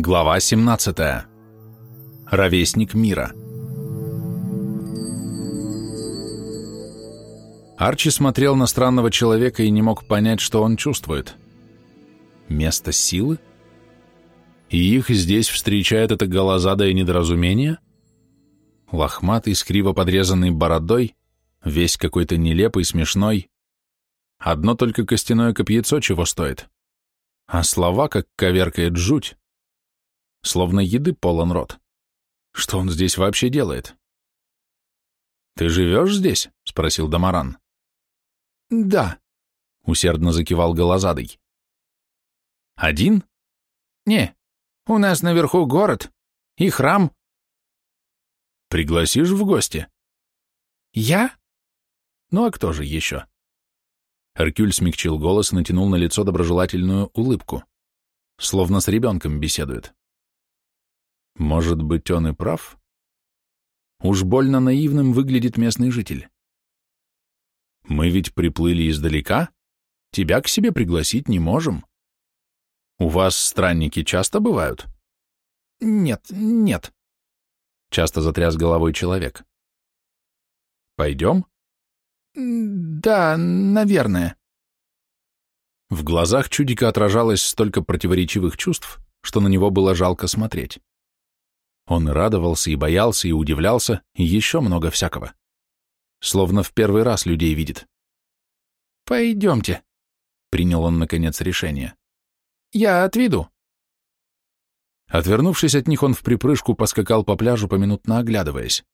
Глава 17. Ровесник мира. Арчи смотрел на странного человека и не мог понять, что он чувствует. Место силы? И их здесь встречает это голозадое недоразумение? Лохматый, с криво подрезанной бородой, весь какой-то нелепый, смешной. Одно только костяное копьецо чего стоит. А слова, как коверкает жуть. Словно еды полон рот. Что он здесь вообще делает? «Ты живешь здесь?» — спросил Дамаран. «Да», — усердно закивал Голозадый. «Один?» «Не, у нас наверху город и храм». «Пригласишь в гости?» «Я?» «Ну а кто же еще?» Эркюль смягчил голос и натянул на лицо доброжелательную улыбку, словно с ребенком беседует. Может быть, он и прав? Уж больно наивным выглядит местный житель. Мы ведь приплыли издалека, тебя к себе пригласить не можем. У вас странники часто бывают? Нет, нет. Часто затряс головой человек. Пойдем? Да, наверное. В глазах чудика отражалось столько противоречивых чувств, что на него было жалко смотреть. Он радовался, и боялся, и удивлялся, и еще много всякого. Словно в первый раз людей видит. «Пойдемте», — принял он, наконец, решение. «Я отведу». Отвернувшись от них, он в припрыжку поскакал по пляжу, поминутно оглядываясь.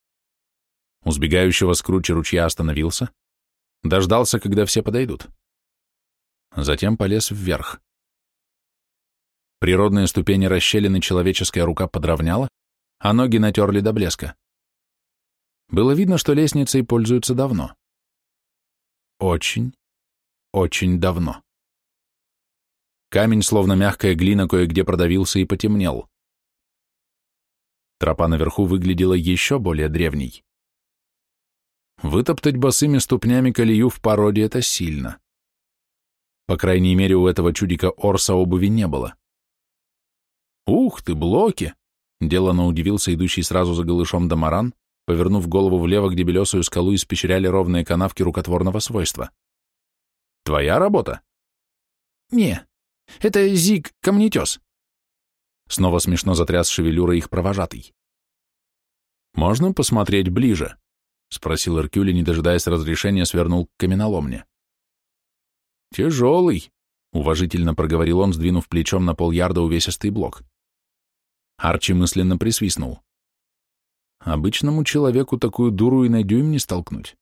У сбегающего с ручья остановился, Дождался, когда все подойдут. Затем полез вверх. Природные ступени расщелины человеческая рука подровняла, а ноги натерли до блеска. Было видно, что лестницей пользуются давно. Очень, очень давно. Камень, словно мягкая глина, кое-где продавился и потемнел. Тропа наверху выглядела еще более древней. Вытоптать босыми ступнями колею в породе — это сильно. По крайней мере, у этого чудика Орса обуви не было. «Ух ты, блоки!» — делано удивился идущий сразу за голышом Дамаран, повернув голову влево, где белесую скалу испещряли ровные канавки рукотворного свойства. «Твоя работа?» «Не, это Зиг, камнетес». Снова смешно затряс шевелюра их провожатый. «Можно посмотреть ближе?» — спросил Эркюль, не дожидаясь разрешения, свернул к каменоломне. «Тяжелый», — уважительно проговорил он, сдвинув плечом на полярда увесистый блок. Арчи мысленно присвистнул. «Обычному человеку такую дуру и на дюйм не столкнуть.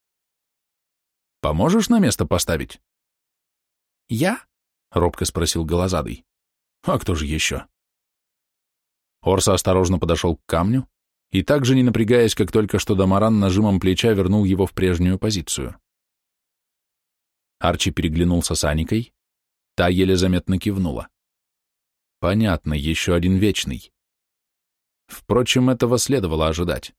Поможешь на место поставить?» «Я?» — робко спросил Голозадый. «А кто же еще?» Орса осторожно подошел к камню, и также не напрягаясь, как только что Дамаран нажимом плеча вернул его в прежнюю позицию. Арчи переглянулся с Аникой, та еле заметно кивнула. Понятно, еще один вечный. Впрочем, этого следовало ожидать.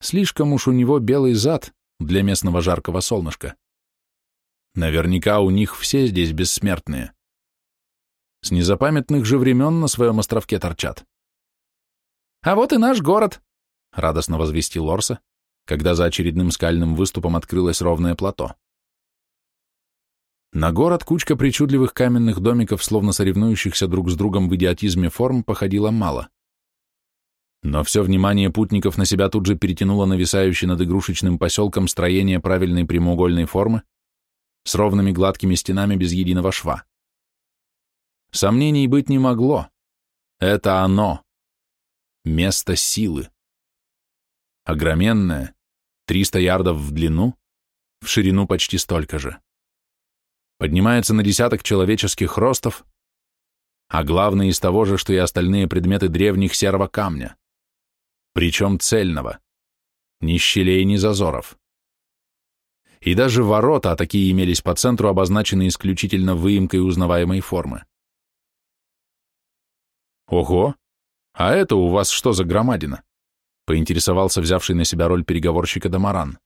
Слишком уж у него белый зад для местного жаркого солнышка. Наверняка у них все здесь бессмертные. С незапамятных же времен на своем островке торчат. «А вот и наш город», — радостно возвестил Орса, когда за очередным скальным выступом открылось ровное плато. На город кучка причудливых каменных домиков, словно соревнующихся друг с другом в идиотизме форм, походила мало. Но все внимание путников на себя тут же перетянуло нависающее над игрушечным поселком строение правильной прямоугольной формы с ровными гладкими стенами без единого шва. Сомнений быть не могло. Это оно, место силы. Огроменное, 300 ярдов в длину, в ширину почти столько же. Поднимается на десяток человеческих ростов, а главное из того же, что и остальные предметы древних серого камня, причем цельного, ни щелей, ни зазоров. И даже ворота, а такие имелись по центру, обозначены исключительно выемкой узнаваемой формы. Ого! «А это у вас что за громадина?» — поинтересовался взявший на себя роль переговорщика Дамаран.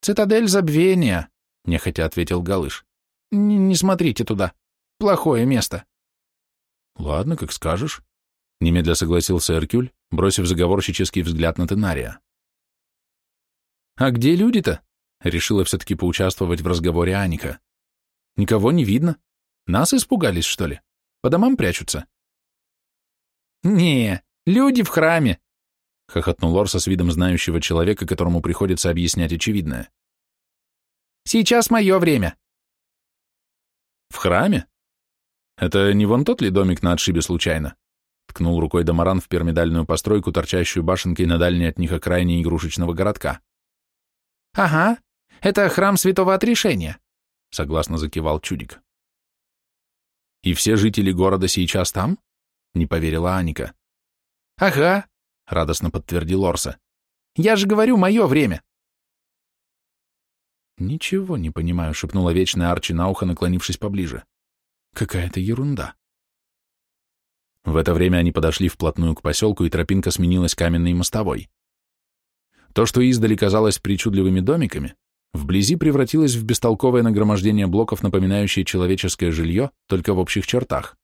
«Цитадель забвения», — нехотя ответил Галыш. «Не, «Не смотрите туда. Плохое место». Ладно, как скажешь. Немедля согласился Эркюль, бросив заговорщический взгляд на Тенария. «А где люди-то?» — решила все-таки поучаствовать в разговоре Аника. «Никого не видно. Нас испугались, что ли? По домам прячутся?» «Не, люди в храме!» — хохотнул Орса с видом знающего человека, которому приходится объяснять очевидное. «Сейчас мое время!» «В храме? Это не вон тот ли домик на отшибе случайно?» Ткнул рукой Дамаран в пирамидальную постройку, торчащую башенкой на дальней от них окраине игрушечного городка. «Ага, это храм святого отрешения», — согласно закивал Чудик. «И все жители города сейчас там?» — не поверила Аника. «Ага», — радостно подтвердил Орса. «Я же говорю, мое время». «Ничего не понимаю», — шепнула вечная Арчи на ухо, наклонившись поближе. «Какая-то ерунда». В это время они подошли вплотную к поселку, и тропинка сменилась каменной мостовой. То, что издали казалось причудливыми домиками, вблизи превратилось в бестолковое нагромождение блоков, напоминающее человеческое жилье, только в общих чертах.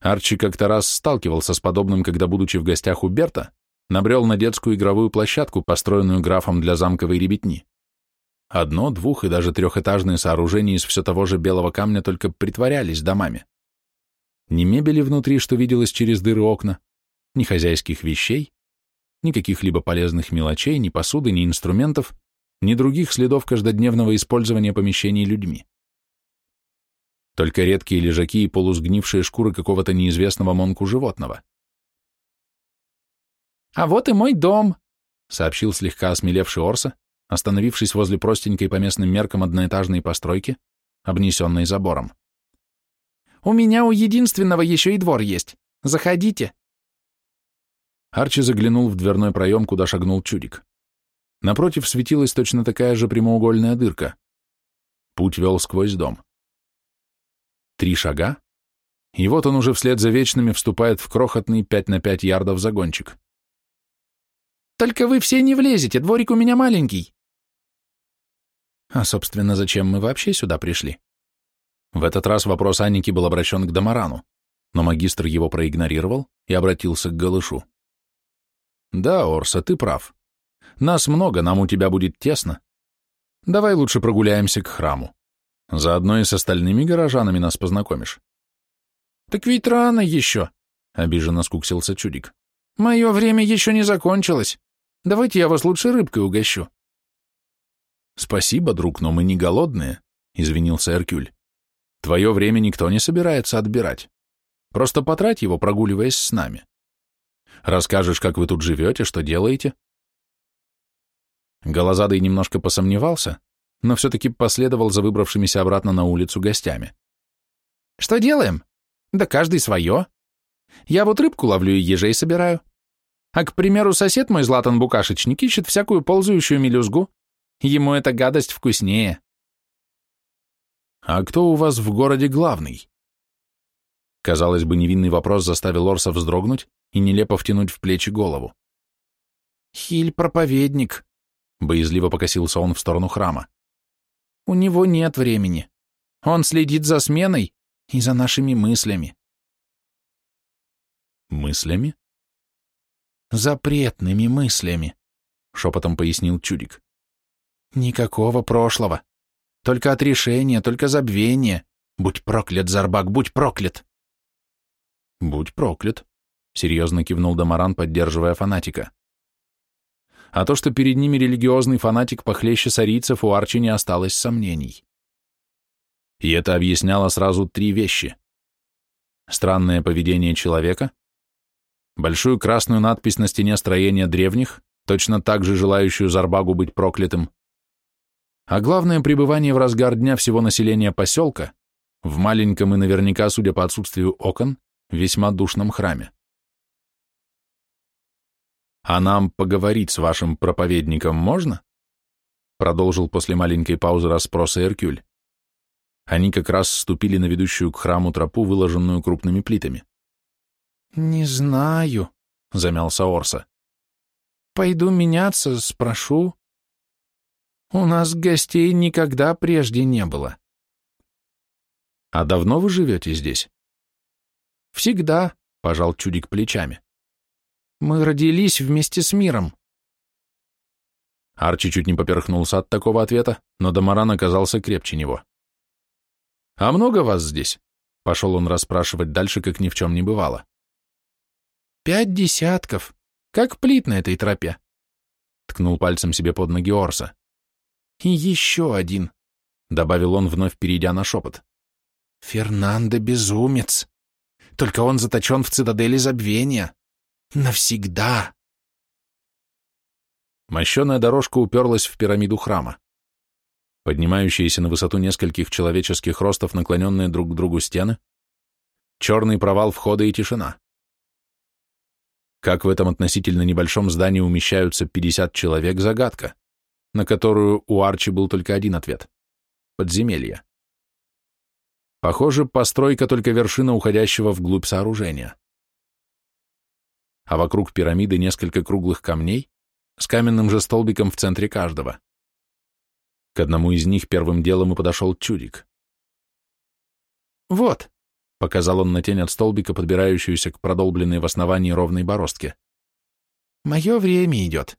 Арчи как-то раз сталкивался с подобным, когда, будучи в гостях у Берта, набрел на детскую игровую площадку, построенную графом для замковой ребятни. Одно, двух и даже трехэтажные сооружения из все того же белого камня только притворялись домами. Ни мебели внутри, что виделось через дыры окна, ни хозяйских вещей, ни каких-либо полезных мелочей, ни посуды, ни инструментов, ни других следов каждодневного использования помещений людьми. Только редкие лежаки и полусгнившие шкуры какого-то неизвестного монку животного. «А вот и мой дом», — сообщил слегка осмелевший Орса, остановившись возле простенькой по местным меркам одноэтажной постройки, обнесенной забором. У меня у единственного еще и двор есть. Заходите. Арчи заглянул в дверной проем, куда шагнул чудик. Напротив светилась точно такая же прямоугольная дырка. Путь вел сквозь дом. Три шага, и вот он уже вслед за вечными вступает в крохотный пять на пять ярдов загончик. «Только вы все не влезете, дворик у меня маленький». А, собственно, зачем мы вообще сюда пришли? В этот раз вопрос Анники был обращен к Дамарану, но магистр его проигнорировал и обратился к Голышу. «Да, Орса, ты прав. Нас много, нам у тебя будет тесно. Давай лучше прогуляемся к храму. Заодно и с остальными горожанами нас познакомишь». «Так ведь рано еще», — обиженно скуксился чудик. «Мое время еще не закончилось. Давайте я вас лучше рыбкой угощу». «Спасибо, друг, но мы не голодные», — извинился Эркюль. Твое время никто не собирается отбирать. Просто потрать его, прогуливаясь с нами. Расскажешь, как вы тут живете, что делаете?» Голозадый немножко посомневался, но все-таки последовал за выбравшимися обратно на улицу гостями. «Что делаем? Да каждый свое. Я вот рыбку ловлю и ежей собираю. А, к примеру, сосед мой Златан Букашечник ищет всякую ползающую мелюзгу. Ему эта гадость вкуснее. «А кто у вас в городе главный?» Казалось бы, невинный вопрос заставил Орса вздрогнуть и нелепо втянуть в плечи голову. «Хиль-проповедник», — боязливо покосился он в сторону храма. «У него нет времени. Он следит за сменой и за нашими мыслями». «Мыслями?» «Запретными мыслями», — шепотом пояснил Чудик. «Никакого прошлого. Только отрешение, только забвение. Будь проклят, Зарбак, будь проклят!» «Будь проклят», — серьезно кивнул Дамаран, поддерживая фанатика. А то, что перед ними религиозный фанатик похлеще сарийцев, у Арчи не осталось сомнений. И это объясняло сразу три вещи. Странное поведение человека, большую красную надпись на стене строения древних, точно так же желающую Зарбагу быть проклятым, а главное пребывание в разгар дня всего населения поселка в маленьком и наверняка, судя по отсутствию окон, весьма душном храме. «А нам поговорить с вашим проповедником можно?» Продолжил после маленькой паузы расспроса Эркюль. Они как раз ступили на ведущую к храму тропу, выложенную крупными плитами. «Не знаю», — замялся Орса. «Пойду меняться, спрошу». У нас гостей никогда прежде не было. А давно вы живете здесь? Всегда, пожал чудик плечами. Мы родились вместе с миром. Арчи чуть не поперхнулся от такого ответа, но Дамаран оказался крепче него. «А много вас здесь?» — пошел он расспрашивать дальше, как ни в чем не бывало. «Пять десятков, как плит на этой тропе», — ткнул пальцем себе под ноги Орса. «И еще один», — добавил он, вновь перейдя на шепот. «Фернандо безумец. Только он заточен в цитадели забвения. Навсегда». Мощеная дорожка уперлась в пирамиду храма. Поднимающиеся на высоту нескольких человеческих ростов наклоненные друг к другу стены, черный провал входа и тишина. Как в этом относительно небольшом здании умещаются 50 человек – загадка, на которую у Арчи был только один ответ – подземелье. Похоже, постройка только вершина уходящего вглубь сооружения. А вокруг пирамиды несколько круглых камней, с каменным же столбиком в центре каждого. К одному из них первым делом и подошел чудик. «Вот», — показал он на тень от столбика, подбирающуюся к продолбленной в основании ровной бороздке. «Мое время идет.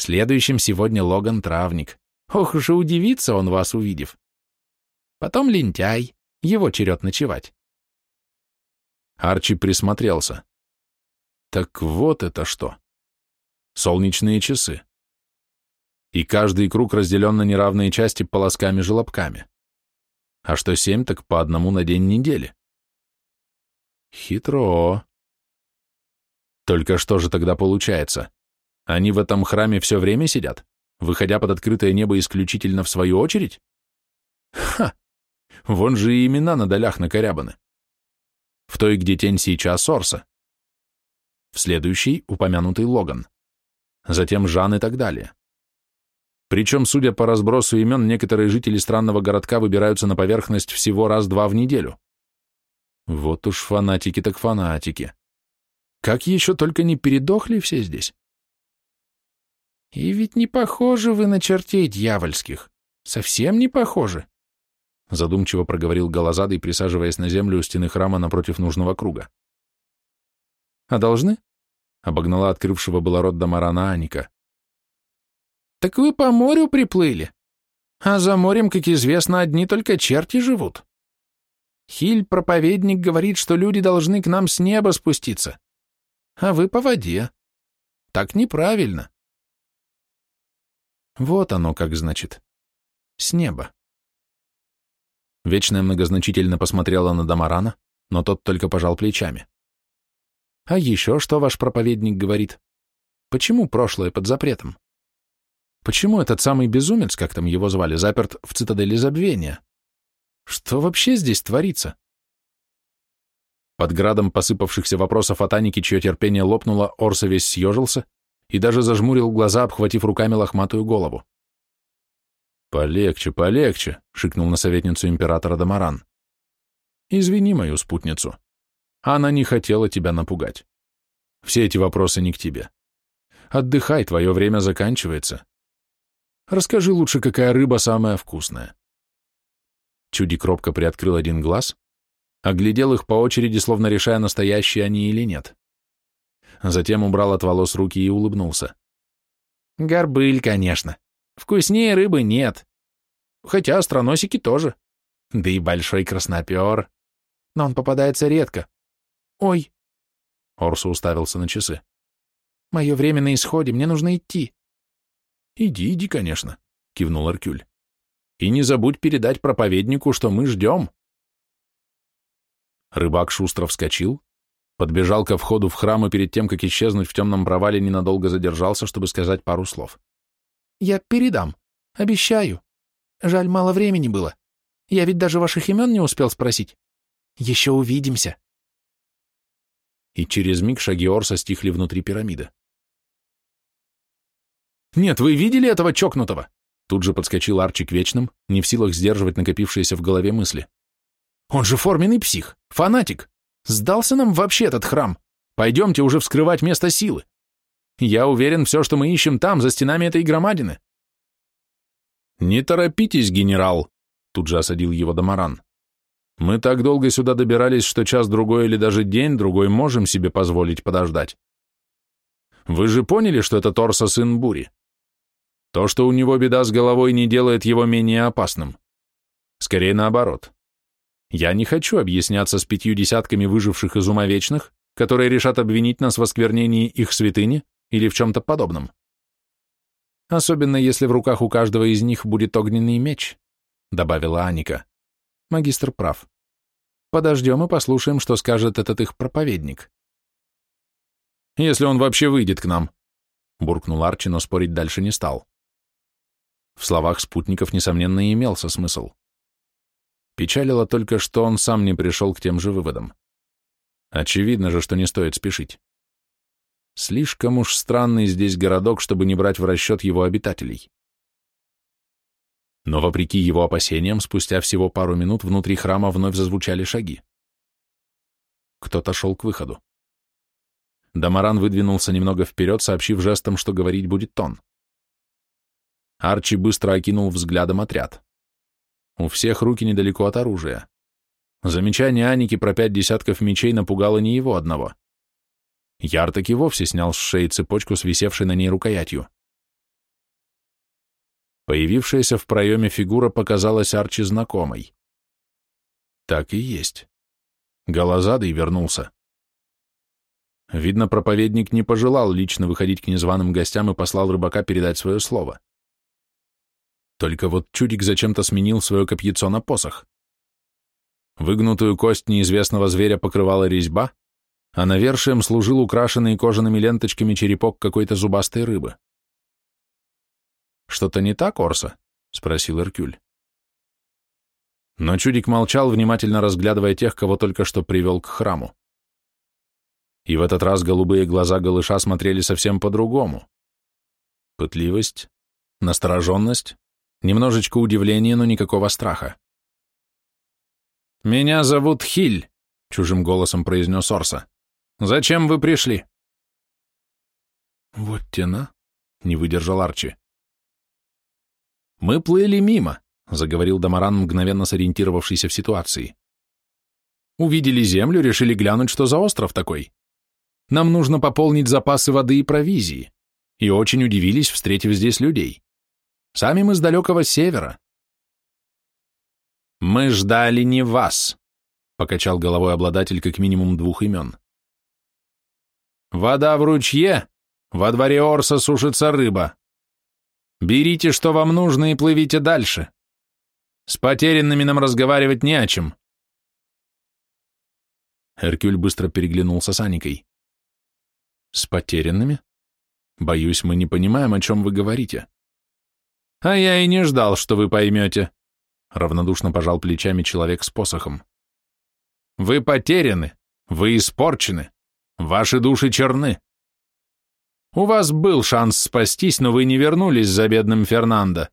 Следующим сегодня Логан Травник. Ох уж и удивится он вас, увидев. Потом лентяй, его черед ночевать». Арчи присмотрелся. «Так вот это что!» солнечные часы. И каждый круг разделен на неравные части полосками-желобками. А что семь, так по одному на день недели. Хитро. Только что же тогда получается? Они в этом храме все время сидят, выходя под открытое небо исключительно в свою очередь? Ха! Вон же и имена на долях накорябаны. В той, где тень сейчас Орса. В следующей упомянутый Логан затем Жан и так далее. Причем, судя по разбросу имен, некоторые жители странного городка выбираются на поверхность всего раз-два в неделю. Вот уж фанатики так фанатики. Как еще только не передохли все здесь? И ведь не похожи вы на чертей дьявольских. Совсем не похожи. Задумчиво проговорил Голозадый, присаживаясь на землю у стены храма напротив нужного круга. А должны? обогнала открывшего было рот Дамарана Аника. «Так вы по морю приплыли, а за морем, как известно, одни только черти живут. Хиль, проповедник, говорит, что люди должны к нам с неба спуститься, а вы по воде. Так неправильно». Вот оно как значит. С неба. Вечная многозначительно посмотрела на Дамарана, но тот только пожал плечами. А еще что ваш проповедник говорит? Почему прошлое под запретом? Почему этот самый безумец, как там его звали, заперт в цитадели забвения? Что вообще здесь творится? Под градом посыпавшихся вопросов от Аники, чье терпение лопнуло, Орса весь съежился и даже зажмурил глаза, обхватив руками лохматую голову. «Полегче, полегче», — шикнул на советницу императора Дамаран. «Извини мою спутницу. Она не хотела тебя напугать. Все эти вопросы не к тебе. Отдыхай, твое время заканчивается. Расскажи лучше, какая рыба самая вкусная. Чудик робко приоткрыл один глаз, оглядел их по очереди, словно решая, настоящие они или нет. Затем убрал от волос руки и улыбнулся. Горбыль, конечно. Вкуснее рыбы нет. Хотя остроносики тоже. Да и большой краснопер. Но он попадается редко, «Ой!» Орсу уставился на часы. «Мое время на исходе, мне нужно идти». «Иди, иди, конечно», — кивнул Аркюль. «И не забудь передать проповеднику, что мы ждем». Рыбак шустро вскочил, подбежал ко входу в храм и перед тем, как исчезнуть в темном провале, ненадолго задержался, чтобы сказать пару слов. «Я передам. Обещаю. Жаль, мало времени было. Я ведь даже ваших имен не успел спросить. Еще увидимся» и через миг шаги Орса стихли внутри пирамиды. «Нет, вы видели этого чокнутого?» Тут же подскочил Арчи к Вечным, не в силах сдерживать накопившиеся в голове мысли. «Он же форменный псих, фанатик. Сдался нам вообще этот храм. Пойдемте уже вскрывать место силы. Я уверен, все, что мы ищем там, за стенами этой громадины». «Не торопитесь, генерал», — тут же осадил его Дамаран. Мы так долго сюда добирались, что час-другой или даже день-другой можем себе позволить подождать. Вы же поняли, что это Торса сын Бури? То, что у него беда с головой, не делает его менее опасным. Скорее наоборот. Я не хочу объясняться с пятью десятками выживших из ума вечных, которые решат обвинить нас в осквернении их святыни или в чем-то подобном. Особенно если в руках у каждого из них будет огненный меч, добавила Аника. Магистр прав. Подождем и послушаем, что скажет этот их проповедник. Если он вообще выйдет к нам, буркнул Арчи, но спорить дальше не стал. В словах спутников, несомненно, имелся смысл. Печалило только, что он сам не пришел к тем же выводам. Очевидно же, что не стоит спешить. Слишком уж странный здесь городок, чтобы не брать в расчет его обитателей. Но, вопреки его опасениям, спустя всего пару минут внутри храма вновь зазвучали шаги. Кто-то шел к выходу. Дамаран выдвинулся немного вперед, сообщив жестом, что говорить будет тон. Арчи быстро окинул взглядом отряд. У всех руки недалеко от оружия. Замечание Аники про пять десятков мечей напугало не его одного. Яр таки вовсе снял с шеи цепочку с висевшей на ней рукоятью. Появившаяся в проеме фигура показалась Арчи знакомой. Так и есть. Голозадый вернулся. Видно, проповедник не пожелал лично выходить к незваным гостям и послал рыбака передать свое слово. Только вот чудик зачем-то сменил свое копьецо на посох. Выгнутую кость неизвестного зверя покрывала резьба, а навершием служил украшенный кожаными ленточками черепок какой-то зубастой рыбы. «Что-то не так, Орса?» — спросил Эркюль. Но чудик молчал, внимательно разглядывая тех, кого только что привел к храму. И в этот раз голубые глаза голыша смотрели совсем по-другому. Пытливость, настороженность, немножечко удивления, но никакого страха. «Меня зовут Хиль», — чужим голосом произнес Орса. Зачем вы пришли?» «Вот тена», — не выдержал Арчи. «Мы плыли мимо», — заговорил Дамаран, мгновенно сориентировавшийся в ситуации. «Увидели землю, решили глянуть, что за остров такой. Нам нужно пополнить запасы воды и провизии, и очень удивились, встретив здесь людей. Сами мы с далекого севера». «Мы ждали не вас», — покачал головой обладатель как минимум двух имен. Вода в ручье, во дворе Орса сушится рыба. Берите, что вам нужно, и плывите дальше. С потерянными нам разговаривать не о чем. Эркюль быстро переглянулся с Аникой. С потерянными? Боюсь, мы не понимаем, о чем вы говорите. А я и не ждал, что вы поймете. Равнодушно пожал плечами человек с посохом. Вы потеряны, вы испорчены. Ваши души черны. У вас был шанс спастись, но вы не вернулись за бедным Фернандо.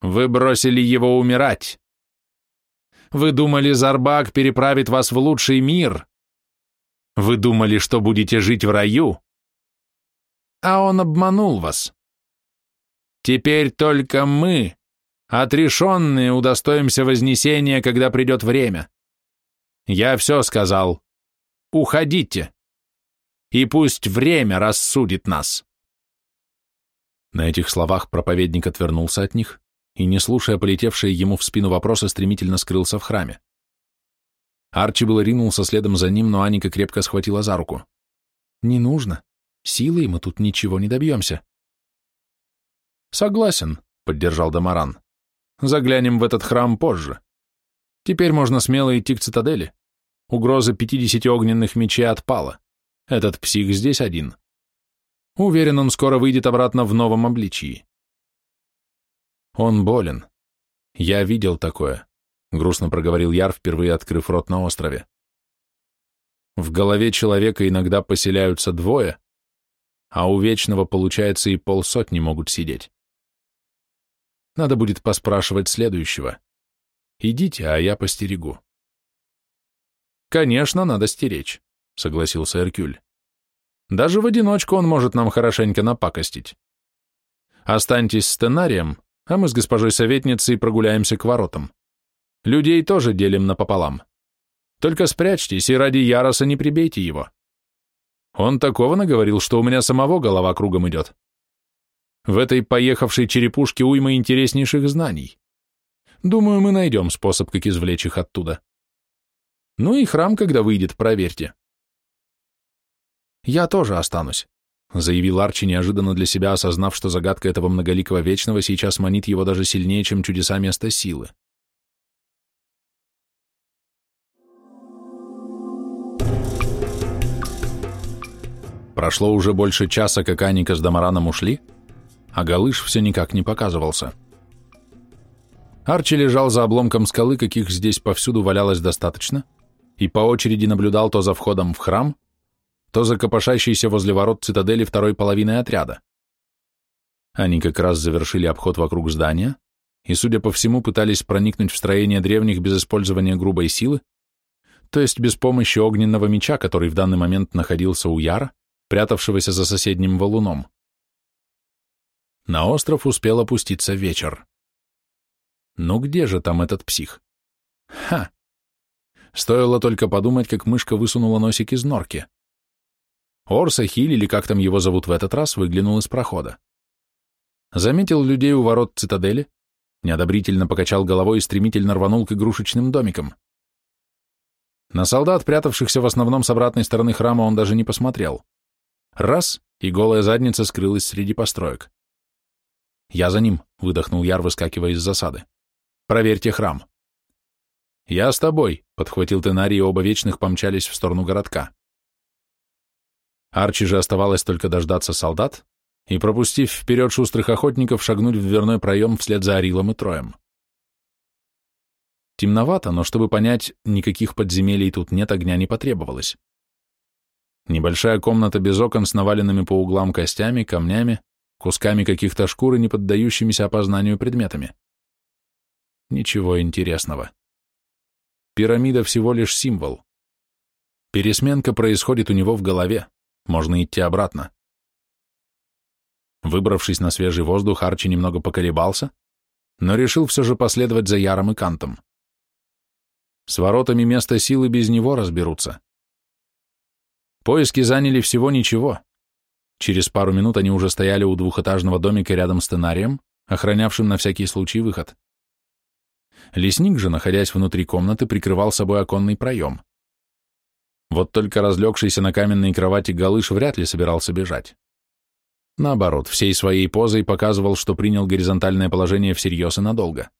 Вы бросили его умирать. Вы думали, Зарбак переправит вас в лучший мир. Вы думали, что будете жить в раю. А он обманул вас. Теперь только мы, отрешенные, удостоимся вознесения, когда придет время. Я все сказал. Уходите. И пусть время рассудит нас. На этих словах проповедник отвернулся от них и, не слушая полетевшие ему в спину вопросы, стремительно скрылся в храме. Арчи было ринулся следом за ним, но Аника крепко схватила за руку. «Не нужно. Силой мы тут ничего не добьемся». «Согласен», — поддержал Дамаран. «Заглянем в этот храм позже. Теперь можно смело идти к цитадели. Угроза пятидесяти огненных мечей отпала. Этот псих здесь один. Уверен, он скоро выйдет обратно в новом обличии. Он болен. Я видел такое, грустно проговорил Яр, впервые открыв рот на острове. В голове человека иногда поселяются двое, а у Вечного, получается, и полсотни могут сидеть. Надо будет поспрашивать следующего. Идите, а я постерегу. Конечно, надо стеречь, согласился Эркюль. Даже в одиночку он может нам хорошенько напакостить. Останьтесь с Тенарием, а мы с госпожой советницей прогуляемся к воротам. Людей тоже делим напополам. Только спрячьтесь и ради Яроса не прибейте его. Он такого наговорил, что у меня самого голова кругом идет. В этой поехавшей черепушке уйма интереснейших знаний. Думаю, мы найдем способ, как извлечь их оттуда. Ну и храм, когда выйдет, проверьте. Я тоже останусь, заявил Арчи, неожиданно для себя осознав, что загадка этого многоликого вечного сейчас манит его даже сильнее, чем чудеса места силы. Прошло уже больше часа, как Аника с Дамараном ушли, а Галыш все никак не показывался. Арчи лежал за обломком скалы, каких здесь повсюду валялось достаточно, и по очереди наблюдал то за входом в храм, то за копошащейся возле ворот цитадели второй половины отряда. Они как раз завершили обход вокруг здания и, судя по всему, пытались проникнуть в строение древних без использования грубой силы, то есть без помощи огненного меча, который в данный момент находился у Яра, прятавшегося за соседним валуном. На остров успел опуститься вечер. Ну где же там этот псих? Ха! Стоило только подумать, как мышка высунула носик из норки. Орса Хиль, или как там его зовут в этот раз, выглянул из прохода. Заметил людей у ворот цитадели, неодобрительно покачал головой и стремительно рванул к игрушечным домикам. На солдат, прятавшихся в основном с обратной стороны храма, он даже не посмотрел. Раз, и голая задница скрылась среди построек. «Я за ним», — выдохнул Яр, выскакивая из засады. «Проверьте храм». «Я с тобой», — подхватил Тенарий, и оба вечных помчались в сторону городка. Арчи же оставалось только дождаться солдат и, пропустив вперед шустрых охотников, шагнуть в дверной проем вслед за Арилом и Троем. Темновато, но чтобы понять, никаких подземелий тут нет, огня не потребовалось. Небольшая комната без окон с наваленными по углам костями, камнями, кусками каких-то шкур и не поддающимися опознанию предметами. Ничего интересного. Пирамида всего лишь символ. Пересменка происходит у него в голове, можно идти обратно. Выбравшись на свежий воздух, Арчи немного поколебался, но решил все же последовать за Яром и Кантом. С воротами места силы без него разберутся. Поиски заняли всего ничего. Через пару минут они уже стояли у двухэтажного домика рядом с тенарием, охранявшим на всякий случай выход. Лесник же, находясь внутри комнаты, прикрывал собой оконный проем. Вот только разлегшийся на каменной кровати Галыш вряд ли собирался бежать. Наоборот, всей своей позой показывал, что принял горизонтальное положение всерьез и надолго.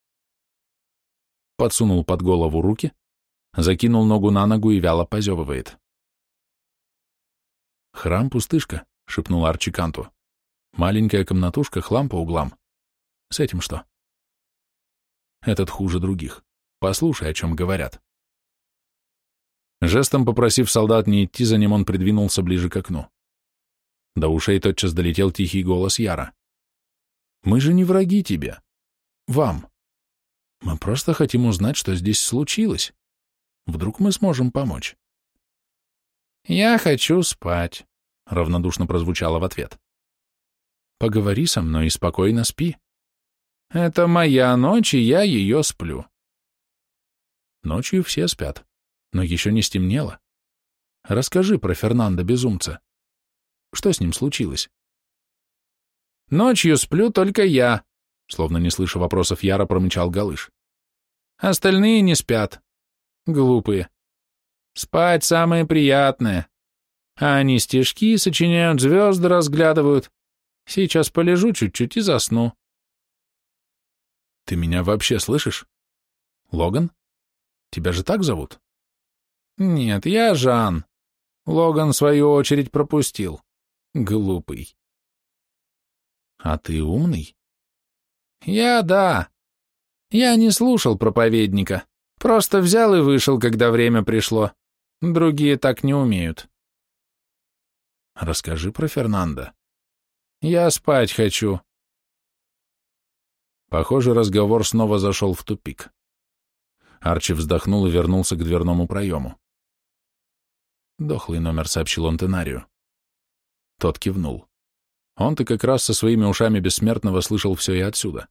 Подсунул под голову руки, закинул ногу на ногу и вяло позевывает. «Храм пустышка», — шепнул Арчи Канту. «Маленькая комнатушка, хлам по углам. С этим что?» «Этот хуже других. Послушай, о чем говорят». Жестом попросив солдат не идти за ним, он придвинулся ближе к окну. До ушей тотчас долетел тихий голос Яра. «Мы же не враги тебе. Вам. Мы просто хотим узнать, что здесь случилось. Вдруг мы сможем помочь». «Я хочу спать», — равнодушно прозвучало в ответ. «Поговори со мной и спокойно спи». «Это моя ночь, и я ее сплю». Ночью все спят но еще не стемнело. Расскажи про Фернанда Безумца. Что с ним случилось? Ночью сплю только я, словно не слыша вопросов Яра, промычал Галыш. Остальные не спят. Глупые. Спать самое приятное. А они стишки сочиняют, звезды разглядывают. Сейчас полежу чуть-чуть и засну. Ты меня вообще слышишь? Логан? Тебя же так зовут? Нет, я Жан. Логан свою очередь пропустил. Глупый. А ты умный? Я да. Я не слушал проповедника. Просто взял и вышел, когда время пришло. Другие так не умеют. Расскажи про Фернанда. Я спать хочу. Похоже, разговор снова зашел в тупик. Арчи вздохнул и вернулся к дверному проему. Дохлый номер, сообщил он Тенарию. Тот кивнул. Он-то как раз со своими ушами бессмертного слышал все и отсюда.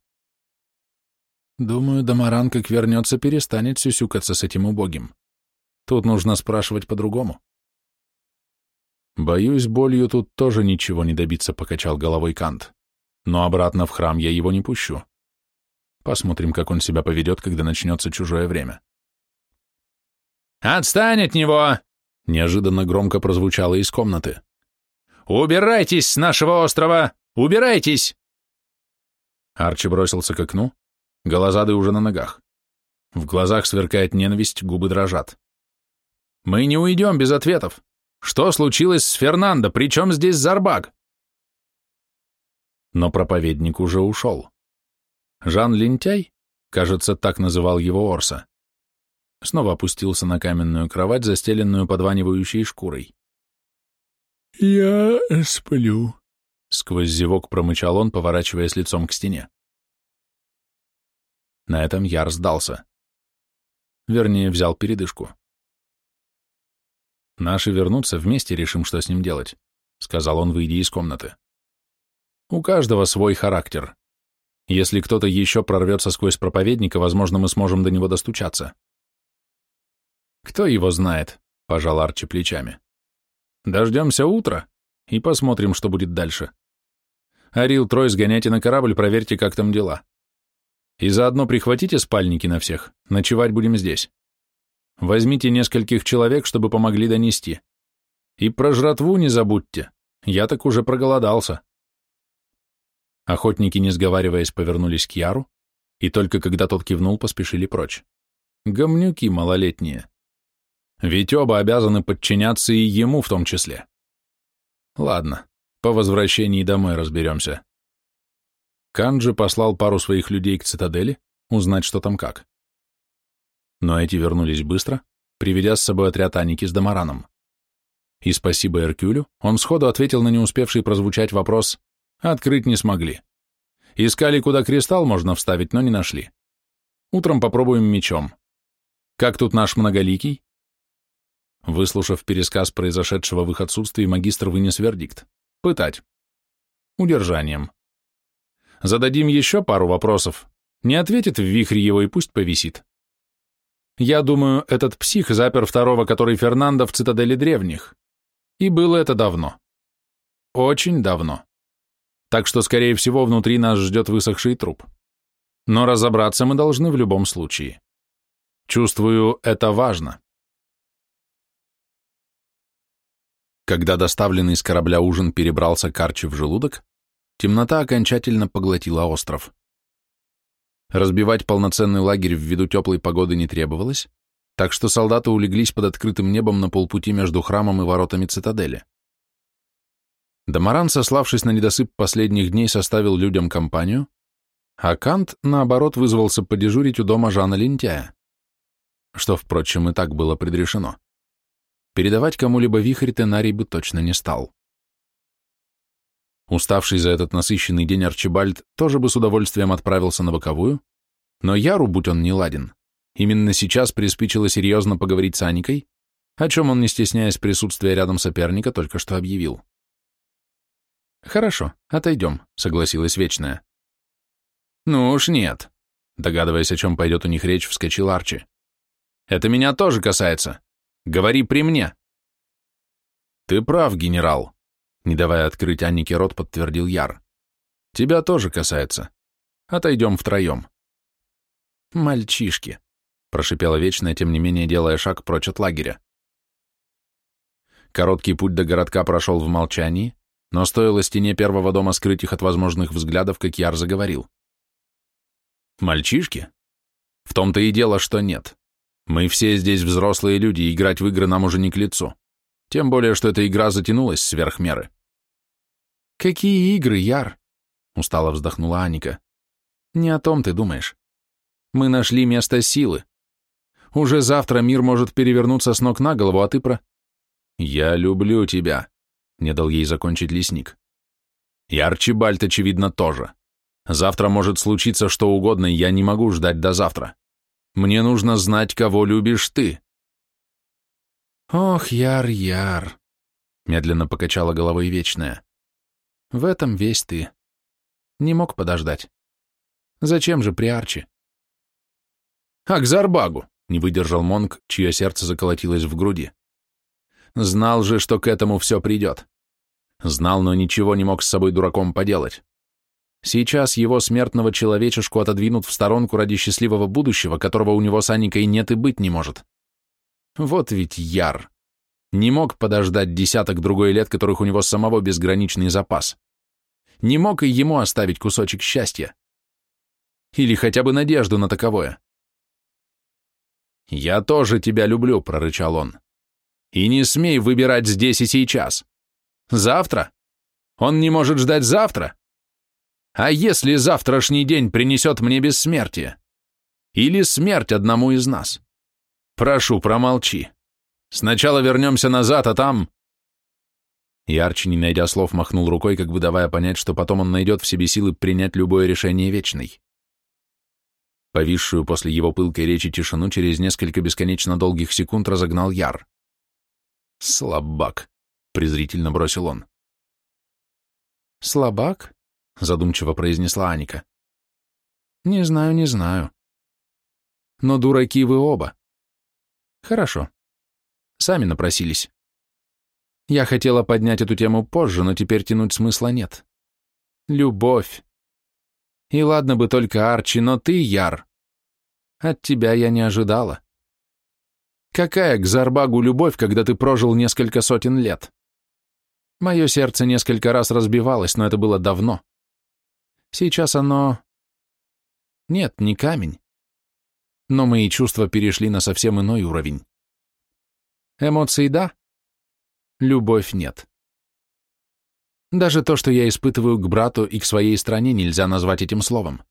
Думаю, Дамаран, как вернется, перестанет сюсюкаться с этим убогим. Тут нужно спрашивать по-другому. Боюсь, болью тут тоже ничего не добиться, покачал головой Кант. Но обратно в храм я его не пущу. Посмотрим, как он себя поведет, когда начнется чужое время. «Отстань от него!» — неожиданно громко прозвучало из комнаты. «Убирайтесь с нашего острова! Убирайтесь!» Арчи бросился к окну. Голозады уже на ногах. В глазах сверкает ненависть, губы дрожат. «Мы не уйдем без ответов. Что случилось с Фернандо? Причем здесь Зарбаг?» Но проповедник уже ушел. Жан Лентяй, кажется, так называл его Орса, снова опустился на каменную кровать, застеленную подванивающей шкурой. «Я сплю», — сквозь зевок промычал он, поворачиваясь лицом к стене. На этом Яр сдался. Вернее, взял передышку. «Наши вернутся, вместе решим, что с ним делать», — сказал он, выйдя из комнаты. «У каждого свой характер. Если кто-то еще прорвется сквозь проповедника, возможно, мы сможем до него достучаться. Кто его знает, пожал Арчи плечами. Дождемся утра и посмотрим, что будет дальше. Арил, Трой, сгоняйте на корабль, проверьте, как там дела. И заодно прихватите спальники на всех, ночевать будем здесь. Возьмите нескольких человек, чтобы помогли донести. И про жратву не забудьте, я так уже проголодался. Охотники, не сговариваясь, повернулись к Яру, и только когда тот кивнул, поспешили прочь. Гомнюки малолетние. Ведь оба обязаны подчиняться и ему в том числе. Ладно, по возвращении домой разберемся. Канджи послал пару своих людей к цитадели, узнать, что там как. Но эти вернулись быстро, приведя с собой отряд Аники с Дамараном. И спасибо Эркюлю, он сходу ответил на не успевший прозвучать вопрос Открыть не смогли. Искали, куда кристалл можно вставить, но не нашли. Утром попробуем мечом. Как тут наш многоликий? Выслушав пересказ произошедшего в их отсутствии, магистр вынес вердикт. Пытать. Удержанием. Зададим еще пару вопросов. Не ответит в вихре его и пусть повисит. Я думаю, этот псих запер второго, который Фернандо в цитадели древних. И было это давно. Очень давно так что, скорее всего, внутри нас ждет высохший труп. Но разобраться мы должны в любом случае. Чувствую, это важно. Когда доставленный с корабля ужин перебрался к Арчи в желудок, темнота окончательно поглотила остров. Разбивать полноценный лагерь ввиду теплой погоды не требовалось, так что солдаты улеглись под открытым небом на полпути между храмом и воротами цитадели. Дамаран, сославшись на недосып последних дней, составил людям компанию, а Кант, наоборот, вызвался подежурить у дома Жана Лентяя, что, впрочем, и так было предрешено. Передавать кому-либо вихрь Тенарий бы точно не стал. Уставший за этот насыщенный день Арчибальд тоже бы с удовольствием отправился на боковую, но Яру, будь он не ладен, именно сейчас приспичило серьезно поговорить с Аникой, о чем он, не стесняясь присутствия рядом соперника, только что объявил. «Хорошо, отойдем», — согласилась Вечная. «Ну уж нет», — догадываясь, о чем пойдет у них речь, вскочил Арчи. «Это меня тоже касается. Говори при мне». «Ты прав, генерал», — не давая открыть Аннике рот, подтвердил Яр. «Тебя тоже касается. Отойдем втроем». «Мальчишки», — прошипела Вечная, тем не менее делая шаг прочь от лагеря. Короткий путь до городка прошел в молчании, но стоило стене первого дома скрыть их от возможных взглядов, как Яр заговорил. «Мальчишки? В том-то и дело, что нет. Мы все здесь взрослые люди, играть в игры нам уже не к лицу. Тем более, что эта игра затянулась сверх меры». «Какие игры, Яр?» — устало вздохнула Аника. «Не о том ты думаешь. Мы нашли место силы. Уже завтра мир может перевернуться с ног на голову, а ты про...» «Я люблю тебя», не дал ей закончить лесник. И Арчибальд, очевидно, тоже. Завтра может случиться что угодно, и я не могу ждать до завтра. Мне нужно знать, кого любишь ты. Ох, Яр, Яр, медленно покачала головой Вечная. В этом весь ты. Не мог подождать. Зачем же при Арчи? «А к Зарбагу!» — не выдержал Монг, чье сердце заколотилось в груди. Знал же, что к этому все придет. Знал, но ничего не мог с собой дураком поделать. Сейчас его смертного человечешку отодвинут в сторонку ради счастливого будущего, которого у него с Аникой нет и быть не может. Вот ведь яр. Не мог подождать десяток другой лет, которых у него самого безграничный запас. Не мог и ему оставить кусочек счастья. Или хотя бы надежду на таковое. «Я тоже тебя люблю», — прорычал он. «И не смей выбирать здесь и сейчас. Завтра? Он не может ждать завтра? А если завтрашний день принесет мне бессмертие? Или смерть одному из нас? Прошу, промолчи. Сначала вернемся назад, а там...» И Арчи, не найдя слов, махнул рукой, как бы давая понять, что потом он найдет в себе силы принять любое решение вечной. Повисшую после его пылкой речи тишину через несколько бесконечно долгих секунд разогнал Яр. «Слабак», — презрительно бросил он. «Слабак?» — задумчиво произнесла Аника. «Не знаю, не знаю. Но дураки вы оба. Хорошо. Сами напросились. Я хотела поднять эту тему позже, но теперь тянуть смысла нет. Любовь. И ладно бы только Арчи, но ты, Яр. От тебя я не ожидала. Какая к Зарбагу любовь, когда ты прожил несколько сотен лет? Мое сердце несколько раз разбивалось, но это было давно. Сейчас оно... Нет, не камень. Но мои чувства перешли на совсем иной уровень. Эмоции — да, любовь — нет. Даже то, что я испытываю к брату и к своей стране, нельзя назвать этим словом.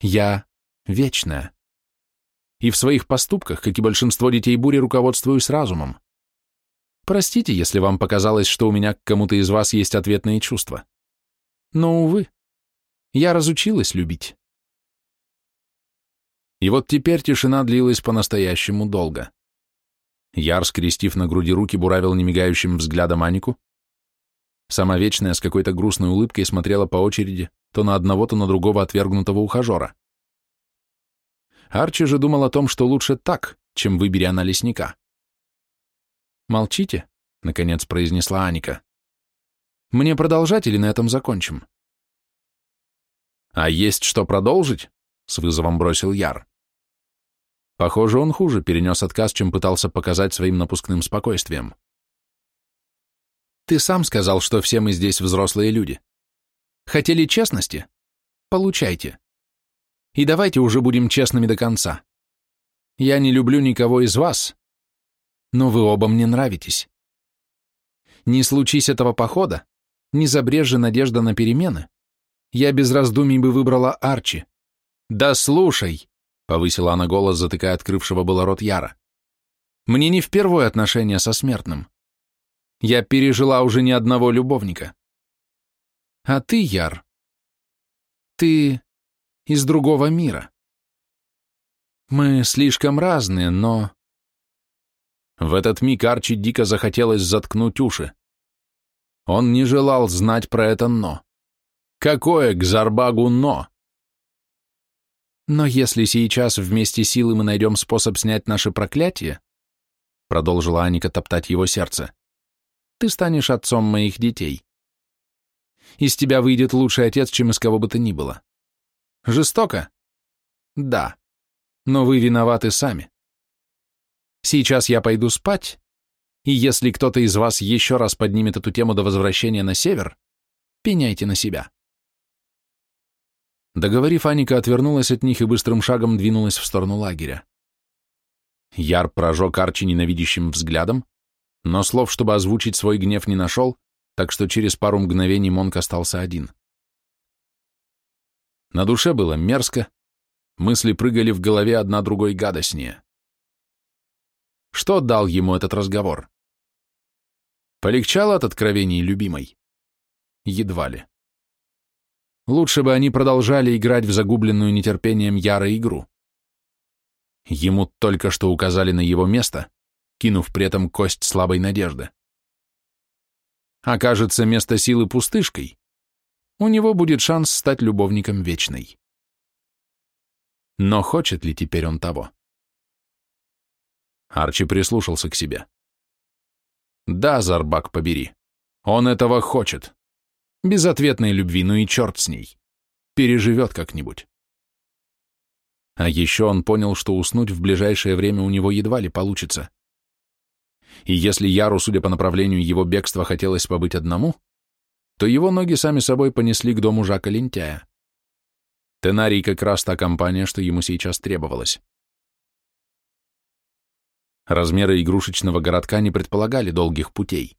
Я вечная. И в своих поступках, как и большинство детей бури, руководствуюсь разумом. Простите, если вам показалось, что у меня к кому-то из вас есть ответные чувства. Но, увы, я разучилась любить. И вот теперь тишина длилась по-настоящему долго. Яр, скрестив на груди руки, буравил немигающим взглядом Анику, Сама вечная с какой-то грустной улыбкой смотрела по очереди то на одного, то на другого отвергнутого ухажера. Арчи же думал о том, что лучше так, чем выбери она лесника. «Молчите», — наконец произнесла Аника. «Мне продолжать или на этом закончим?» «А есть что продолжить?» — с вызовом бросил Яр. Похоже, он хуже перенес отказ, чем пытался показать своим напускным спокойствием. Ты сам сказал, что все мы здесь взрослые люди. Хотели честности? Получайте. И давайте уже будем честными до конца. Я не люблю никого из вас, но вы оба мне нравитесь. Не случись этого похода, не забрежи надежда на перемены, я без раздумий бы выбрала Арчи. Да слушай, повысила она голос, затыкая открывшего было рот Яра. Мне не в первое отношение со смертным. Я пережила уже ни одного любовника. А ты, Яр, ты из другого мира. Мы слишком разные, но... В этот миг Арчи дико захотелось заткнуть уши. Он не желал знать про это «но». Какое к Зарбагу «но»? Но если сейчас вместе силы мы найдем способ снять наше проклятие, продолжила Аника топтать его сердце, ты станешь отцом моих детей. Из тебя выйдет лучший отец, чем из кого бы то ни было. Жестоко? Да. Но вы виноваты сами. Сейчас я пойду спать, и если кто-то из вас еще раз поднимет эту тему до возвращения на север, пеняйте на себя. Договорив, Аника отвернулась от них и быстрым шагом двинулась в сторону лагеря. Яр прожег Арчи ненавидящим взглядом, но слов, чтобы озвучить свой гнев, не нашел, так что через пару мгновений Монк остался один. На душе было мерзко, мысли прыгали в голове одна другой гадостнее. Что дал ему этот разговор? Полегчало от откровений любимой? Едва ли. Лучше бы они продолжали играть в загубленную нетерпением Яра игру. Ему только что указали на его место, кинув при этом кость слабой надежды. Окажется место силы пустышкой, у него будет шанс стать любовником вечной. Но хочет ли теперь он того? Арчи прислушался к себе. Да, Зарбак, побери. Он этого хочет. Безответной любви, ну и черт с ней. Переживет как-нибудь. А еще он понял, что уснуть в ближайшее время у него едва ли получится. И если Яру, судя по направлению его бегства, хотелось побыть одному, то его ноги сами собой понесли к дому Жака Лентяя. Тенарий как раз та компания, что ему сейчас требовалось. Размеры игрушечного городка не предполагали долгих путей.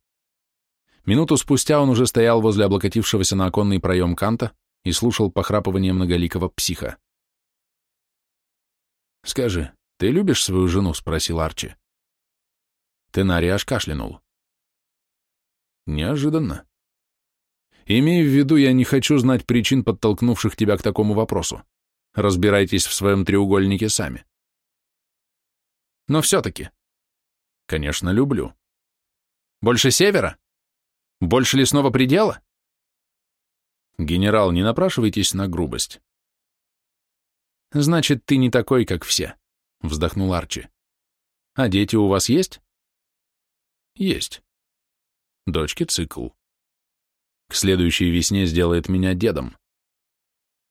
Минуту спустя он уже стоял возле облокотившегося на оконный проем Канта и слушал похрапывание многоликого психа. «Скажи, ты любишь свою жену?» — спросил Арчи. Тенарий аж кашлянул. «Неожиданно. Имей в виду, я не хочу знать причин, подтолкнувших тебя к такому вопросу. Разбирайтесь в своем треугольнике сами. Но все-таки. Конечно, люблю. Больше севера? Больше лесного предела? Генерал, не напрашивайтесь на грубость. Значит, ты не такой, как все, вздохнул Арчи. А дети у вас есть? Есть. Дочки цикл. К следующей весне сделает меня дедом.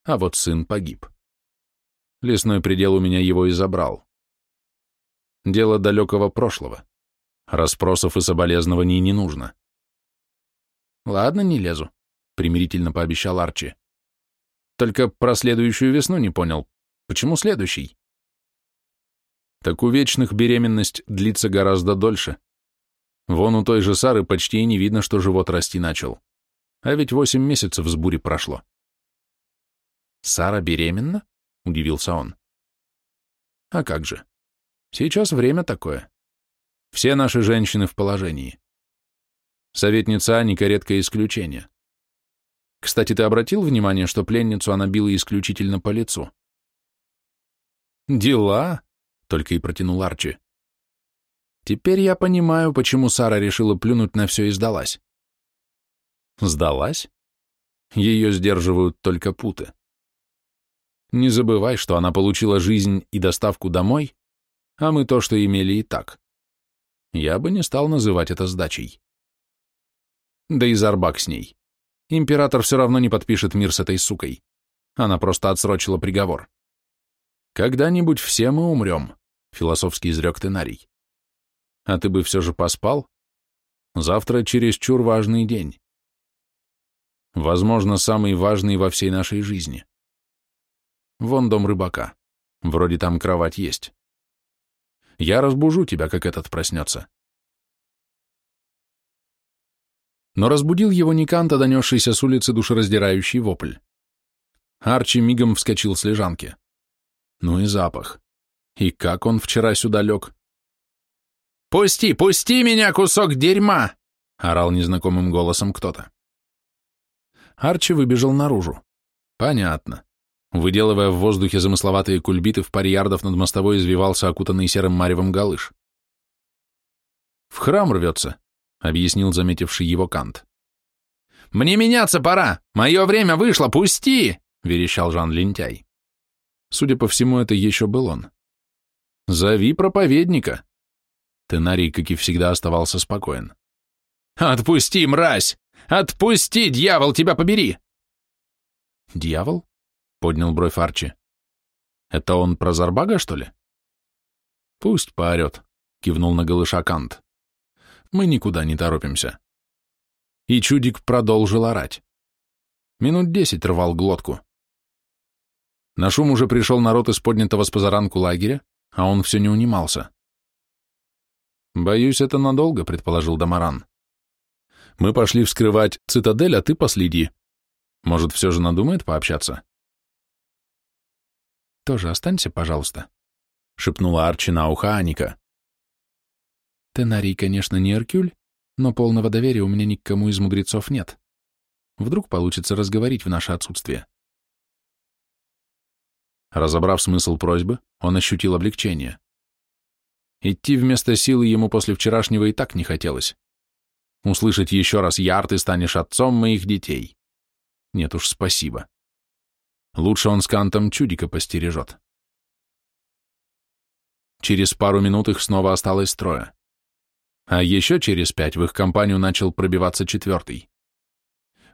А вот сын погиб. Лесной предел у меня его и забрал. Дело далекого прошлого. Распросов и соболезнований не нужно. Ладно, не лезу, примирительно пообещал Арчи. Только про следующую весну не понял. Почему следующий? Так у вечных беременность длится гораздо дольше. Вон у той же Сары почти и не видно, что живот расти начал. А ведь восемь месяцев с бури прошло. «Сара беременна?» — удивился он. «А как же? Сейчас время такое. Все наши женщины в положении. Советница Аника — редкое исключение. Кстати, ты обратил внимание, что пленницу она била исключительно по лицу?» «Дела?» — только и протянул Арчи. «Теперь я понимаю, почему Сара решила плюнуть на все и сдалась. Сдалась? Ее сдерживают только путы. Не забывай, что она получила жизнь и доставку домой, а мы то, что имели и так. Я бы не стал называть это сдачей. Да и Зарбак с ней. Император все равно не подпишет мир с этой сукой. Она просто отсрочила приговор. «Когда-нибудь все мы умрем», — философский изрек Тенарий. «А ты бы все же поспал? Завтра чересчур важный день. Возможно, самый важный во всей нашей жизни. Вон дом рыбака. Вроде там кровать есть. Я разбужу тебя, как этот проснется. Но разбудил его не Канта, донесшийся с улицы душераздирающий вопль. Арчи мигом вскочил с лежанки. Ну и запах. И как он вчера сюда лег? «Пусти, пусти меня, кусок дерьма!» — орал незнакомым голосом кто-то. Арчи выбежал наружу. Понятно. Выделывая в воздухе замысловатые кульбиты, в паре ярдов над мостовой извивался окутанный серым маревом галыш. «В храм рвется», — объяснил заметивший его Кант. «Мне меняться пора! Мое время вышло! Пусти!» — верещал Жан Лентяй. Судя по всему, это еще был он. «Зови проповедника!» Тенарий, как и всегда, оставался спокоен. «Отпусти, мразь! Отпусти, дьявол, тебя побери!» «Дьявол?» — поднял бровь Арчи. «Это он про Зарбага, что ли?» «Пусть поорет», — кивнул на голыша Кант. «Мы никуда не торопимся». И чудик продолжил орать. Минут десять рвал глотку. На шум уже пришел народ из поднятого с позаранку лагеря, а он все не унимался. «Боюсь, это надолго», — предположил Дамаран. Мы пошли вскрывать цитадель, а ты последи. Может, все же надумает пообщаться? Тоже останься, пожалуйста, — шепнула Арчи на ухо Аника. Тенарий, конечно, не Эркюль, но полного доверия у меня ни к кому из мудрецов нет. Вдруг получится разговорить в наше отсутствие. Разобрав смысл просьбы, он ощутил облегчение. Идти вместо силы ему после вчерашнего и так не хотелось. Услышать еще раз «Яр, ты станешь отцом моих детей». Нет уж, спасибо. Лучше он с Кантом чудика постережет. Через пару минут их снова осталось трое. А еще через пять в их компанию начал пробиваться четвертый.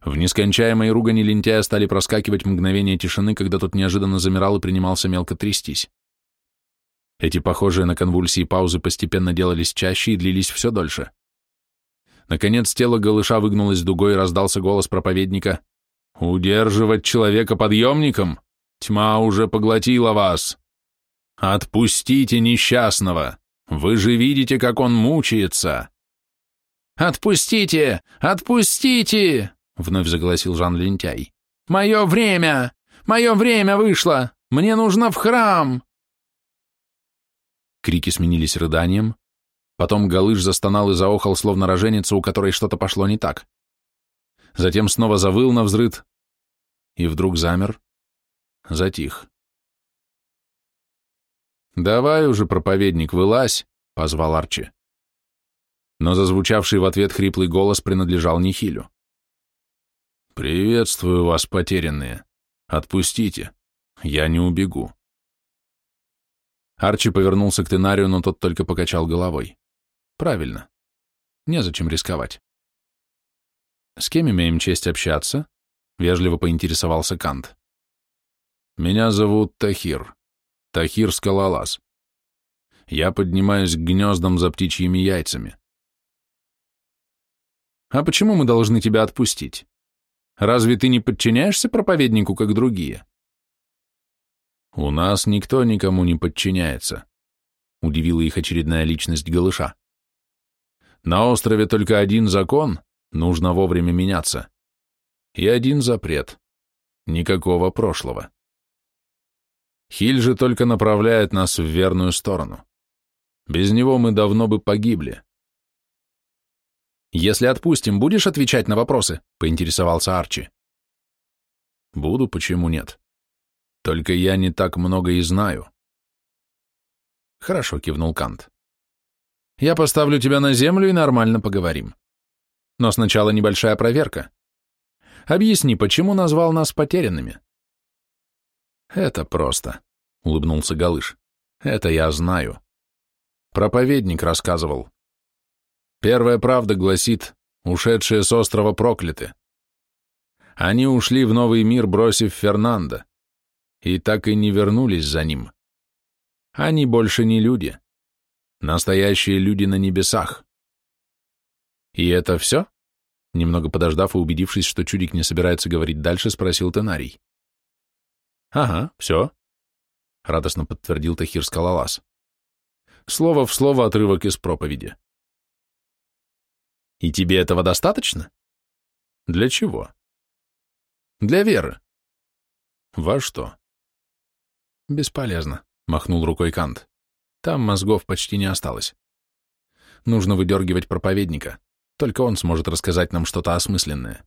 В нескончаемой ругани лентяя стали проскакивать мгновения тишины, когда тот неожиданно замирал и принимался мелко трястись. Эти похожие на конвульсии паузы постепенно делались чаще и длились все дольше. Наконец тело голыша выгнулось дугой и раздался голос проповедника. «Удерживать человека подъемником? Тьма уже поглотила вас! Отпустите несчастного! Вы же видите, как он мучается!» «Отпустите! Отпустите!» — вновь заголосил Жан Лентяй. «Мое время! Мое время вышло! Мне нужно в храм!» Крики сменились рыданием. Потом Галыш застонал и заохал, словно роженица, у которой что-то пошло не так. Затем снова завыл на взрыд и вдруг замер, затих. «Давай уже, проповедник, вылазь!» — позвал Арчи. Но зазвучавший в ответ хриплый голос принадлежал Нихилю. «Приветствую вас, потерянные. Отпустите. Я не убегу». Арчи повернулся к Тенарию, но тот только покачал головой. Правильно. Незачем рисковать. С кем имеем честь общаться? Вежливо поинтересовался Кант. Меня зовут Тахир. Тахир Скалолаз. Я поднимаюсь к гнездам за птичьими яйцами. А почему мы должны тебя отпустить? Разве ты не подчиняешься проповеднику, как другие? «У нас никто никому не подчиняется», — удивила их очередная личность Голыша. «На острове только один закон, нужно вовремя меняться. И один запрет. Никакого прошлого. Хиль же только направляет нас в верную сторону. Без него мы давно бы погибли». «Если отпустим, будешь отвечать на вопросы?» — поинтересовался Арчи. «Буду, почему нет?» Только я не так много и знаю. Хорошо, кивнул Кант. Я поставлю тебя на землю и нормально поговорим. Но сначала небольшая проверка. Объясни, почему назвал нас потерянными? Это просто, улыбнулся Галыш. Это я знаю. Проповедник рассказывал. Первая правда гласит, ушедшие с острова прокляты. Они ушли в новый мир, бросив Фернандо и так и не вернулись за ним. Они больше не люди. Настоящие люди на небесах. И это все? Немного подождав и убедившись, что чудик не собирается говорить дальше, спросил Тенарий. Ага, все. Радостно подтвердил Тахир Скалолаз. Слово в слово отрывок из проповеди. И тебе этого достаточно? Для чего? Для веры. Во что? Бесполезно, махнул рукой Кант. Там мозгов почти не осталось. Нужно выдергивать проповедника. Только он сможет рассказать нам что-то осмысленное.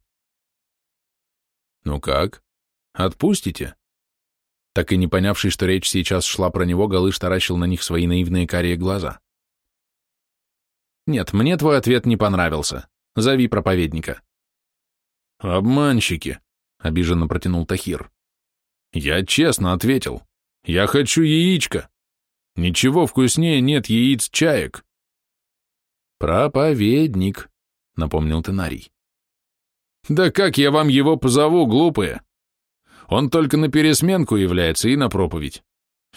Ну как? Отпустите? Так и не понявший, что речь сейчас шла про него, Галыш таращил на них свои наивные карие глаза. Нет, мне твой ответ не понравился. Зови проповедника. Обманщики, обиженно протянул Тахир. Я честно ответил. Я хочу яичко. Ничего вкуснее нет яиц-чаек. Проповедник, напомнил Тенарий. Да как я вам его позову, глупые? Он только на пересменку является и на проповедь.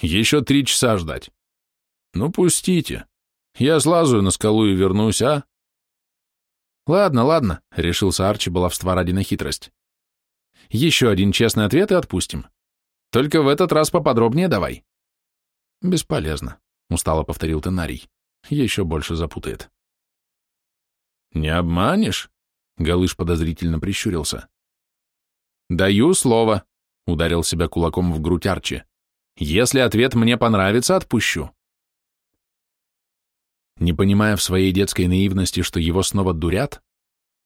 Еще три часа ждать. Ну, пустите. Я слазаю на скалу и вернусь, а? Ладно, ладно, решился Арчи баловства ради на хитрость. Еще один честный ответ и отпустим. Только в этот раз поподробнее давай. Бесполезно, устало повторил Тенарий. Еще больше запутает. Не обманешь? Галыш подозрительно прищурился. Даю слово, ударил себя кулаком в грудь Арчи. Если ответ мне понравится, отпущу. Не понимая в своей детской наивности, что его снова дурят,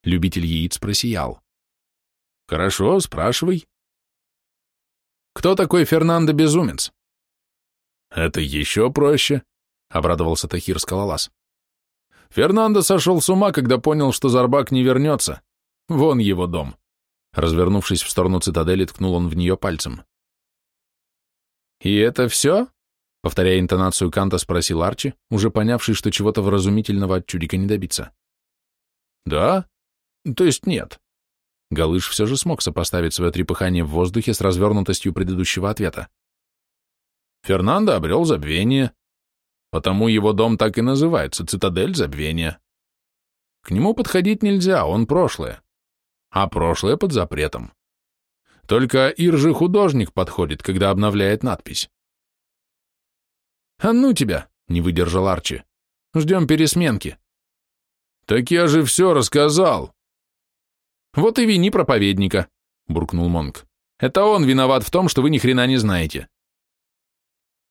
любитель яиц просиял. «Хорошо, спрашивай», кто такой Фернандо Безумец? Это еще проще, обрадовался Тахир Скалолаз. Фернандо сошел с ума, когда понял, что Зарбак не вернется. Вон его дом. Развернувшись в сторону цитадели, ткнул он в нее пальцем. «И это все?» Повторяя интонацию Канта, спросил Арчи, уже понявший, что чего-то вразумительного от чудика не добиться. Да? То есть нет. Галыш все же смог сопоставить свое трепыхание в воздухе с развернутостью предыдущего ответа. Фернандо обрел забвение, потому его дом так и называется — цитадель забвения. К нему подходить нельзя, он прошлое, а прошлое под запретом. Только Иржи художник подходит, когда обновляет надпись. «А ну тебя!» — не выдержал Арчи. «Ждем пересменки». «Так я же все рассказал!» «Вот и вини проповедника», — буркнул Монг. «Это он виноват в том, что вы ни хрена не знаете».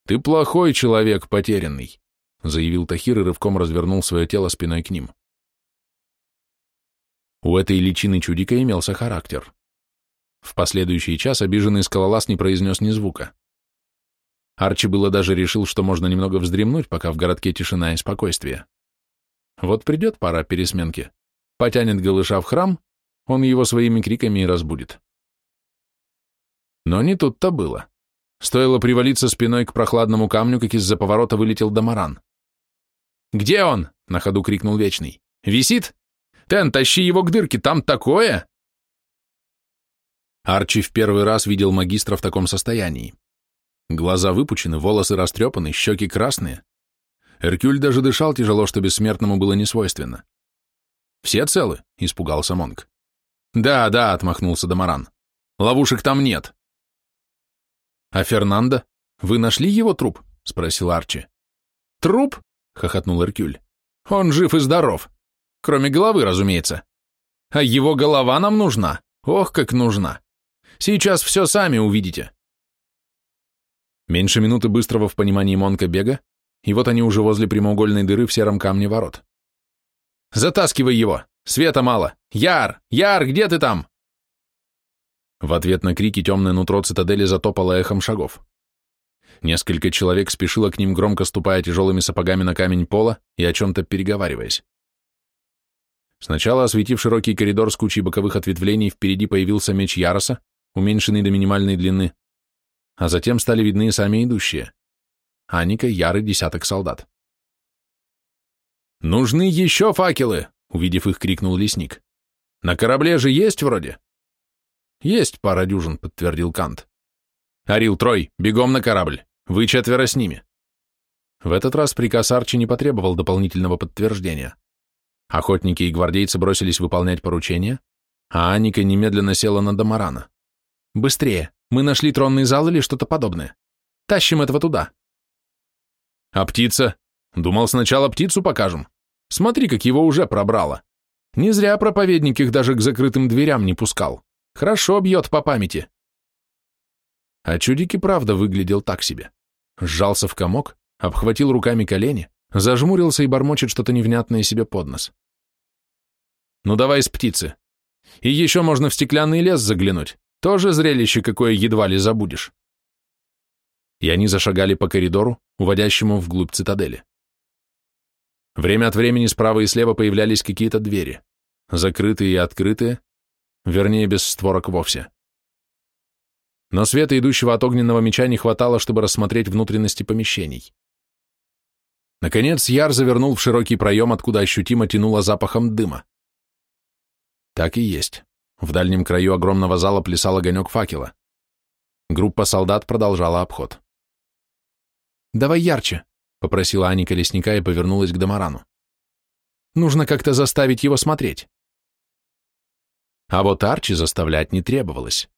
«Ты плохой человек, потерянный», — заявил Тахир и рывком развернул свое тело спиной к ним. У этой личины чудика имелся характер. В последующий час обиженный скалолаз не произнес ни звука. Арчи было даже решил, что можно немного вздремнуть, пока в городке тишина и спокойствие. Вот придет пора пересменки, потянет голыша в храм, он его своими криками и разбудит. Но не тут-то было. Стоило привалиться спиной к прохладному камню, как из-за поворота вылетел Дамаран. «Где он?» — на ходу крикнул Вечный. «Висит? Тен, тащи его к дырке, там такое!» Арчи в первый раз видел магистра в таком состоянии. Глаза выпучены, волосы растрепаны, щеки красные. Эркюль даже дышал тяжело, что бессмертному было не свойственно. «Все целы?» — испугался Монг. «Да, да», — отмахнулся Дамаран. «Ловушек там нет». «А Фернандо? Вы нашли его труп?» — спросил Арчи. «Труп?» — хохотнул Эркюль. «Он жив и здоров. Кроме головы, разумеется. А его голова нам нужна. Ох, как нужна. Сейчас все сами увидите». Меньше минуты быстрого в понимании Монка бега, и вот они уже возле прямоугольной дыры в сером камне ворот. «Затаскивай его! Света мало! Яр! Яр, где ты там?» В ответ на крики темное нутро цитадели затопало эхом шагов. Несколько человек спешило к ним, громко ступая тяжелыми сапогами на камень пола и о чем-то переговариваясь. Сначала, осветив широкий коридор с кучей боковых ответвлений, впереди появился меч Яроса, уменьшенный до минимальной длины, а затем стали видны сами идущие. Аника, Яры, десяток солдат. «Нужны еще факелы!» — увидев их, крикнул лесник. «На корабле же есть вроде?» «Есть пара дюжин», — подтвердил Кант. «Арил, Трой, бегом на корабль! Вы четверо с ними!» В этот раз приказ Арчи не потребовал дополнительного подтверждения. Охотники и гвардейцы бросились выполнять поручения, а Аника немедленно села на Дамарана. «Быстрее! Мы нашли тронный зал или что-то подобное. Тащим этого туда. А птица? Думал, сначала птицу покажем. Смотри, как его уже пробрало. Не зря проповедник их даже к закрытым дверям не пускал. Хорошо бьет по памяти. А чудик и правда выглядел так себе. Сжался в комок, обхватил руками колени, зажмурился и бормочет что-то невнятное себе под нос. Ну давай с птицы. И еще можно в стеклянный лес заглянуть. Тоже зрелище, какое едва ли забудешь. И они зашагали по коридору, уводящему вглубь цитадели. Время от времени справа и слева появлялись какие-то двери, закрытые и открытые, вернее, без створок вовсе. Но света, идущего от огненного меча, не хватало, чтобы рассмотреть внутренности помещений. Наконец Яр завернул в широкий проем, откуда ощутимо тянуло запахом дыма. Так и есть. В дальнем краю огромного зала плясал огонек факела. Группа солдат продолжала обход. «Давай ярче», — попросила Аника лесника и повернулась к Дамарану. «Нужно как-то заставить его смотреть». А вот Арчи заставлять не требовалось.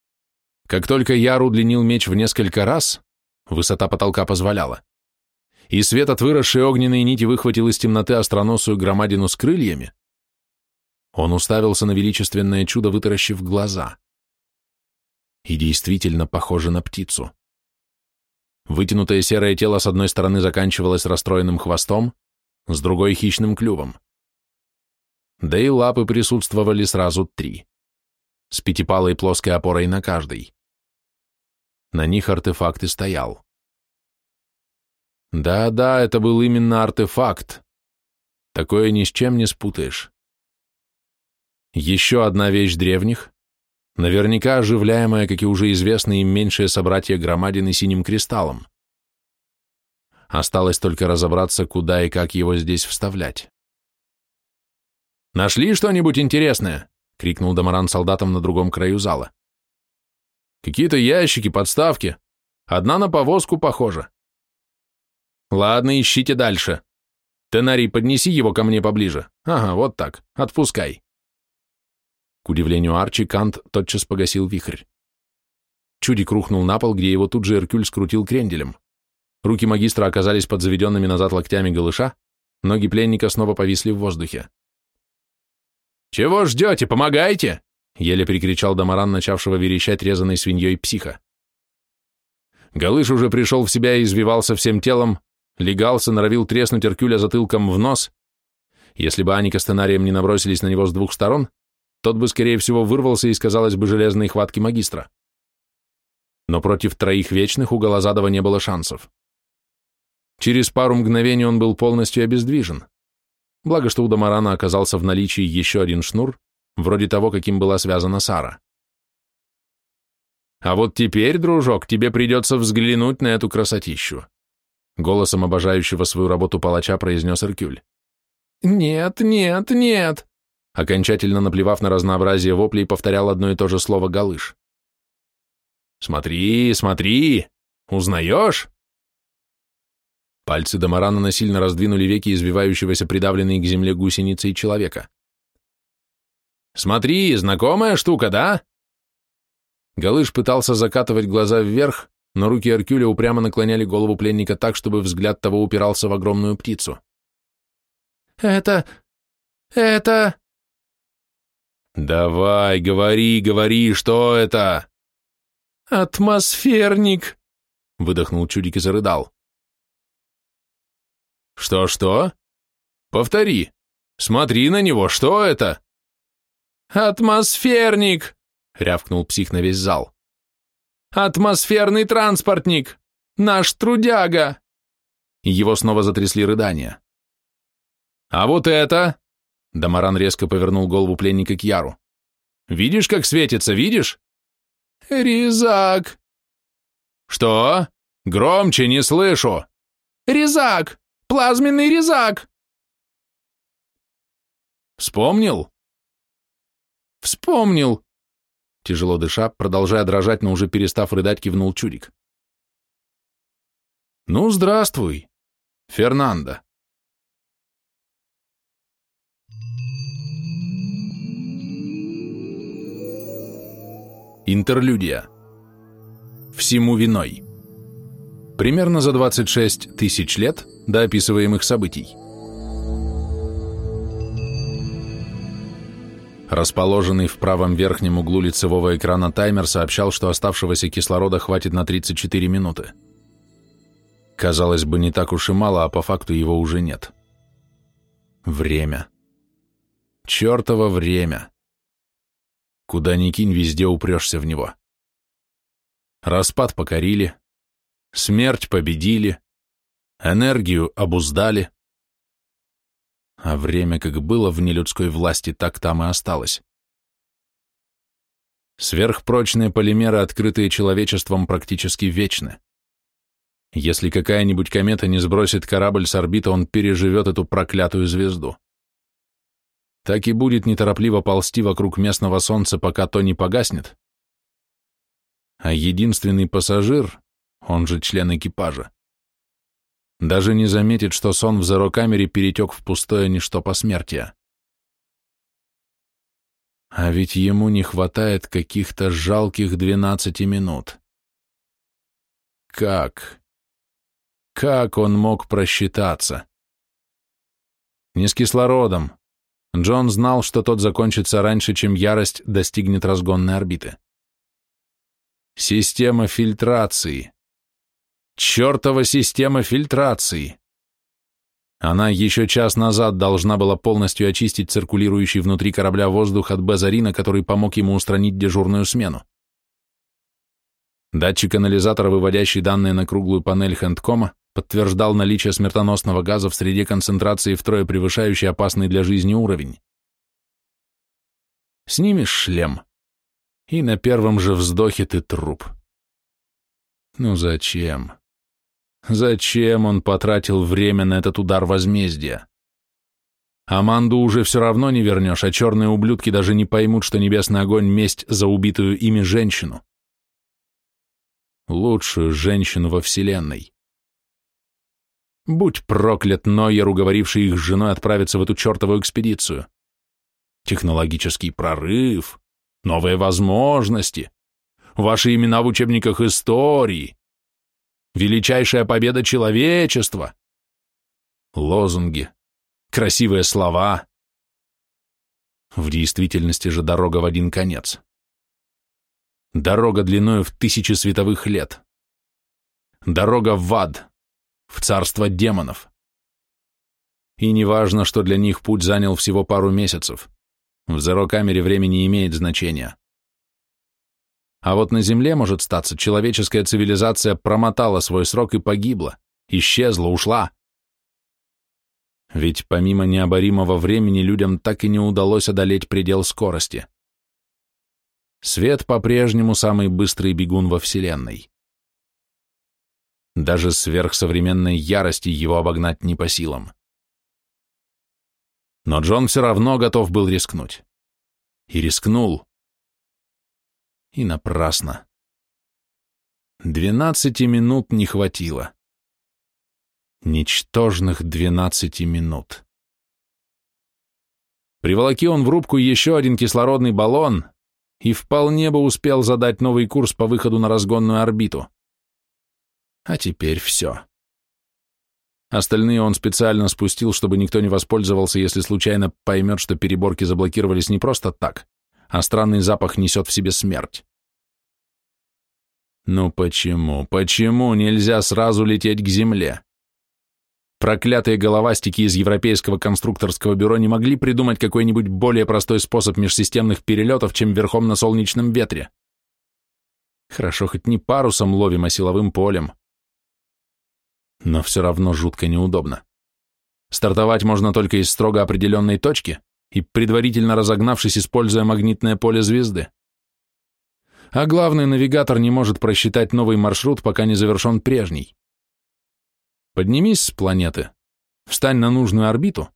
Как только Яр удлинил меч в несколько раз, высота потолка позволяла, и свет от выросшей огненной нити выхватил из темноты остроносую громадину с крыльями, он уставился на величественное чудо, вытаращив глаза. И действительно похоже на птицу. Вытянутое серое тело с одной стороны заканчивалось расстроенным хвостом, с другой — хищным клювом. Да и лапы присутствовали сразу три, с пятипалой плоской опорой на каждой. На них артефакт и стоял. Да-да, это был именно артефакт. Такое ни с чем не спутаешь. Еще одна вещь древних, наверняка оживляемая, как и уже известные им меньшие собратья громадины синим кристаллом. Осталось только разобраться, куда и как его здесь вставлять. «Нашли что-нибудь интересное?» — крикнул Дамаран солдатам на другом краю зала. «Какие-то ящики, подставки. Одна на повозку похожа». «Ладно, ищите дальше. Тенарий, поднеси его ко мне поближе. Ага, вот так. Отпускай». К удивлению Арчи, Кант тотчас погасил вихрь. Чудик рухнул на пол, где его тут же Эркюль скрутил кренделем. Руки магистра оказались под заведенными назад локтями голыша, ноги пленника снова повисли в воздухе. «Чего ждете? Помогайте!» — еле прикричал Дамаран, начавшего верещать резаной свиньей психа. Галыш уже пришел в себя и извивался всем телом, легался, норовил треснуть Эркюля затылком в нос. Если бы Аника с Тенарием не набросились на него с двух сторон, тот бы, скорее всего, вырвался из, казалось бы, железной хватки магистра. Но против троих вечных у Голозадова не было шансов. Через пару мгновений он был полностью обездвижен. Благо, что у Дамарана оказался в наличии еще один шнур, вроде того, каким была связана Сара. «А вот теперь, дружок, тебе придется взглянуть на эту красотищу», голосом обожающего свою работу палача произнес Эркюль. «Нет, нет, нет!» Окончательно наплевав на разнообразие воплей, повторял одно и то же слово «галыш». «Смотри, смотри! Узнаешь?» Пальцы Дамарана насильно раздвинули веки извивающегося придавленной к земле гусеницей человека. «Смотри, знакомая штука, да?» Галыш пытался закатывать глаза вверх, но руки Аркюля упрямо наклоняли голову пленника так, чтобы взгляд того упирался в огромную птицу. «Это... это...» «Давай, говори, говори, что это?» «Атмосферник!» — выдохнул чудик и зарыдал. «Что-что? Повтори. Смотри на него, что это?» «Атмосферник!» — рявкнул псих на весь зал. «Атмосферный транспортник! Наш трудяга!» Его снова затрясли рыдания. «А вот это...» — Дамаран резко повернул голову пленника к Яру. «Видишь, как светится, видишь?» «Резак!» «Что? Громче, не слышу!» «Резак! Плазменный резак!» «Вспомнил?» «Вспомнил!» Тяжело дыша, продолжая дрожать, но уже перестав рыдать, кивнул Чурик. «Ну, здравствуй, Фернандо!» Интерлюдия. Всему виной. Примерно за 26 тысяч лет до описываемых событий. Расположенный в правом верхнем углу лицевого экрана таймер сообщал, что оставшегося кислорода хватит на 34 минуты. Казалось бы, не так уж и мало, а по факту его уже нет. Время. Чертово время. Куда ни кинь, везде упрешься в него. Распад покорили, смерть победили, энергию обуздали. А время, как было в нелюдской власти, так там и осталось. Сверхпрочные полимеры, открытые человечеством, практически вечны. Если какая-нибудь комета не сбросит корабль с орбиты, он переживет эту проклятую звезду так и будет неторопливо ползти вокруг местного солнца, пока то не погаснет. А единственный пассажир, он же член экипажа, даже не заметит, что сон в зерокамере перетек в пустое ничто посмертия. А ведь ему не хватает каких-то жалких двенадцати минут. Как? Как он мог просчитаться? Не с кислородом, Джон знал, что тот закончится раньше, чем ярость достигнет разгонной орбиты. Система фильтрации. Чертова система фильтрации. Она еще час назад должна была полностью очистить циркулирующий внутри корабля воздух от базарина, который помог ему устранить дежурную смену. Датчик анализатора, выводящий данные на круглую панель Хэндкома, подтверждал наличие смертоносного газа в среде концентрации втрое превышающей опасный для жизни уровень. Снимешь шлем, и на первом же вздохе ты труп. Ну зачем? Зачем он потратил время на этот удар возмездия? Аманду уже все равно не вернешь, а черные ублюдки даже не поймут, что небесный огонь — месть за убитую ими женщину. Лучшую женщину во Вселенной. Будь проклят Нойер, уговоривший их с женой отправиться в эту чертову экспедицию. Технологический прорыв, новые возможности, ваши имена в учебниках истории, величайшая победа человечества, лозунги, красивые слова. В действительности же дорога в один конец. Дорога длиною в тысячи световых лет. Дорога в ад, в царство демонов. И не важно, что для них путь занял всего пару месяцев. В зерокамере время не имеет значения. А вот на Земле, может статься, человеческая цивилизация промотала свой срок и погибла, исчезла, ушла. Ведь помимо необоримого времени людям так и не удалось одолеть предел скорости. Свет по-прежнему самый быстрый бегун во Вселенной. Даже сверхсовременной ярости его обогнать не по силам. Но Джон все равно готов был рискнуть. И рискнул. И напрасно. Двенадцати минут не хватило. Ничтожных двенадцати минут. Приволоки он в рубку еще один кислородный баллон и вполне бы успел задать новый курс по выходу на разгонную орбиту. А теперь все. Остальные он специально спустил, чтобы никто не воспользовался, если случайно поймет, что переборки заблокировались не просто так, а странный запах несет в себе смерть. Ну почему, почему нельзя сразу лететь к земле? Проклятые головастики из Европейского конструкторского бюро не могли придумать какой-нибудь более простой способ межсистемных перелетов, чем верхом на солнечном ветре. Хорошо, хоть не парусом ловим, а силовым полем но все равно жутко неудобно. Стартовать можно только из строго определенной точки и предварительно разогнавшись, используя магнитное поле звезды. А главный навигатор не может просчитать новый маршрут, пока не завершен прежний. Поднимись с планеты, встань на нужную орбиту,